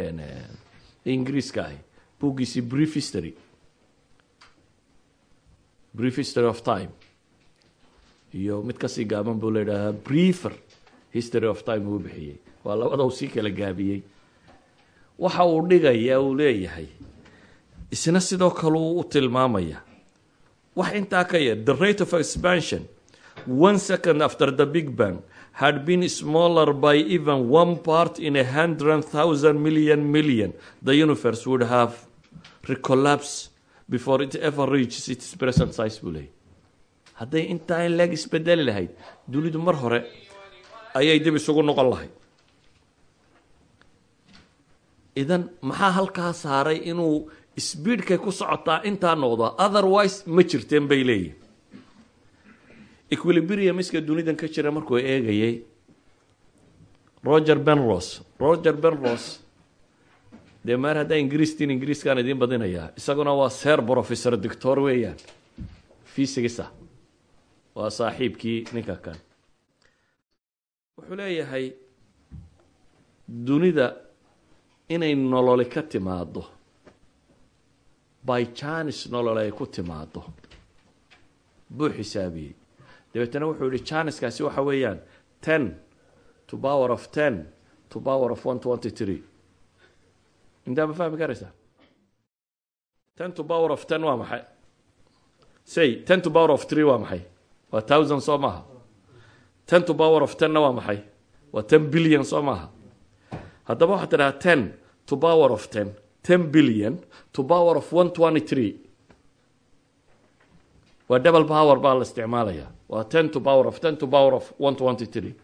ingiriiska ahi buuggiisii brief history. Brief history of time. Iyo mid ka sii gaaban buu la briefer history of time uu bixiyey waa labada uu sii kala gaabiyey. Waxa uu dhigaya uu leeyahay isna sidoo kale u tilmaamaya. Wax intaa ka yar the rate of expansion one second after the big bang had been smaller by even one part in a hundred thousand million million. The universe would have recollapsed before it ever reaches its present size buu hadday intaa in leeg isbedeli lahayd dunidu mar hore ayay dib isugu noqon lahayd idan maxaa halkaa saaray inuu sbiidkay ku socotaa intaa noqdo otherwise ma jirteen bay leeyihiin equilibriumiska dunidan ka jira markuu eegayay roger benros roger benros dee maar haddaa ingiriistiin ingiriiskaan idiin badinayaa isaguna waa ser professor doctor weeyaan fisigisa waa saaxiibkii ninka kan. Wuxuu leeyahay dunida inay nololi ka timaado by janis nolol ay ku timaado buu xisaabiyey. Dabeetana wuxuu yihi janiskaasi waxa weeyaan ten to power of ten to power of one twenty three. Intaa fahmi karaysaa? Ten to power of ten waa maxay? Say ten to power of three waa maxay? Waa thousand soo maaha. Ten to power of tenna waa maxay? Waa ten billion soo maaha haddaba waxaad tidhaha ten to power of ten ten billion to power of one twenty three waa double power baa la isticmaalayaa waa ten to power of ten to power of one twenty three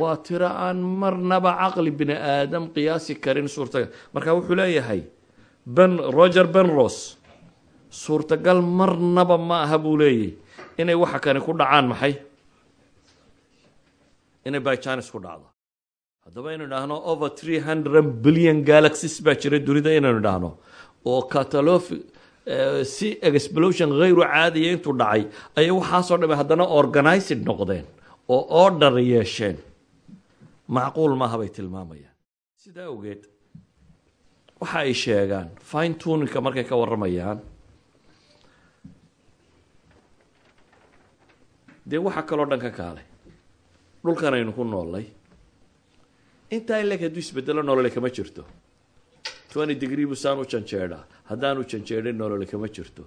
waa tiro aan marnaba caqli bini aadam qiyaasi karin suurtagal. Marka wuxuu leeyahay ben roger benros suurtagal marnaba ma aha buu leeyahy inay waxa kani ku dhacaan maxay? Inay byjanis ku dhacdo haddaba inu idhaahno over three hundred billion galaxies baa jira dunida inaynu idhaahno oo catalof si explosion hayru caadiya intuu dhacay ayay waxaasoo dhame haddana organized noqdeen oo order yeesheen. Macquul maaha bay tilmaamayaan. Sidaa awgeed waxa ay sheegaan fine tuninka markay ka warramayaan dee waxa kaloo dhan ka kaalay. Dhulkan aynu ku noollay intaa ileg hadduu isbedelo nolole kama jirto. Twenty degree buu saan u janjeedhaa haddaanu janjeedhin nolole kama jirto.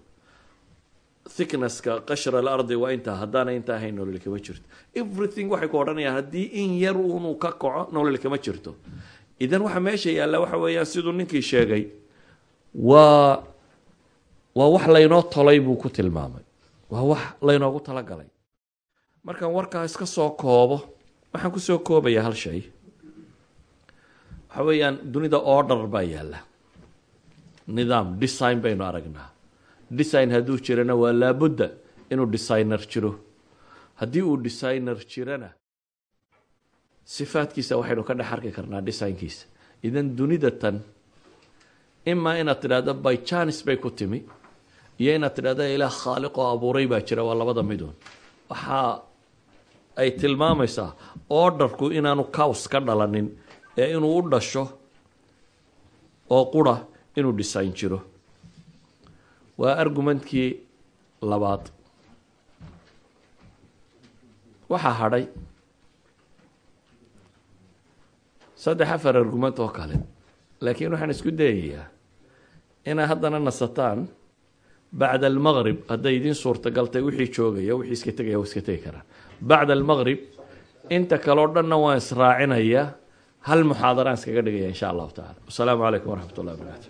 Thicknesska qashra alardi waa intaa haddaana intaa ahayn nolole kama jirto. Everything waxay ku odhanayaan haddii in yar unuu ka kaco nolole kama jirto. Idan waxa meesha yaalla waxa weeyaan siduu ninkii sheegay waa waa wax laynoo tolay buu ku tilmaamay. Waa wax laynoogu talagalay. Markaan warkaa iska soo koobo waxaan ku soo koobayaa hal shay waxa weeyaan dunida order baa yaalla nidaam design baynu aragnaa design hadduu jirana waa laabudda inuu designer jiro haddii uu designer jirana sifaadkiisa waxaynu ka dhex arki karnaa designkiisa idan dunida tan imaa inaad tidhaahdo by janis bay ku timi iyo inaad tidhahdo ilaah khaaliqoo abuuray baa jira waa labada midun waxaa ay tilmaamaysaa orderku inaanu cows ka dhalanin ee inuu u dhasho oo qura inuu design jiro. Waa argumentkii labaad. Waxaa hadhay saddex afar argument oo kale laakiin waxaan isku dayayaa inay haddana nasataan bacda almaqrib hadday idiin suurtagaltay wixii joogaya wixii iska tegaya waa iska tegi karaan bacda almaqrib inta kaleo dhanna waan israacinayaa hal muxaadaraan iskaga dhigaya insha allahu tacala wasalaamu calaykum waraxmat ullahi wabarakatu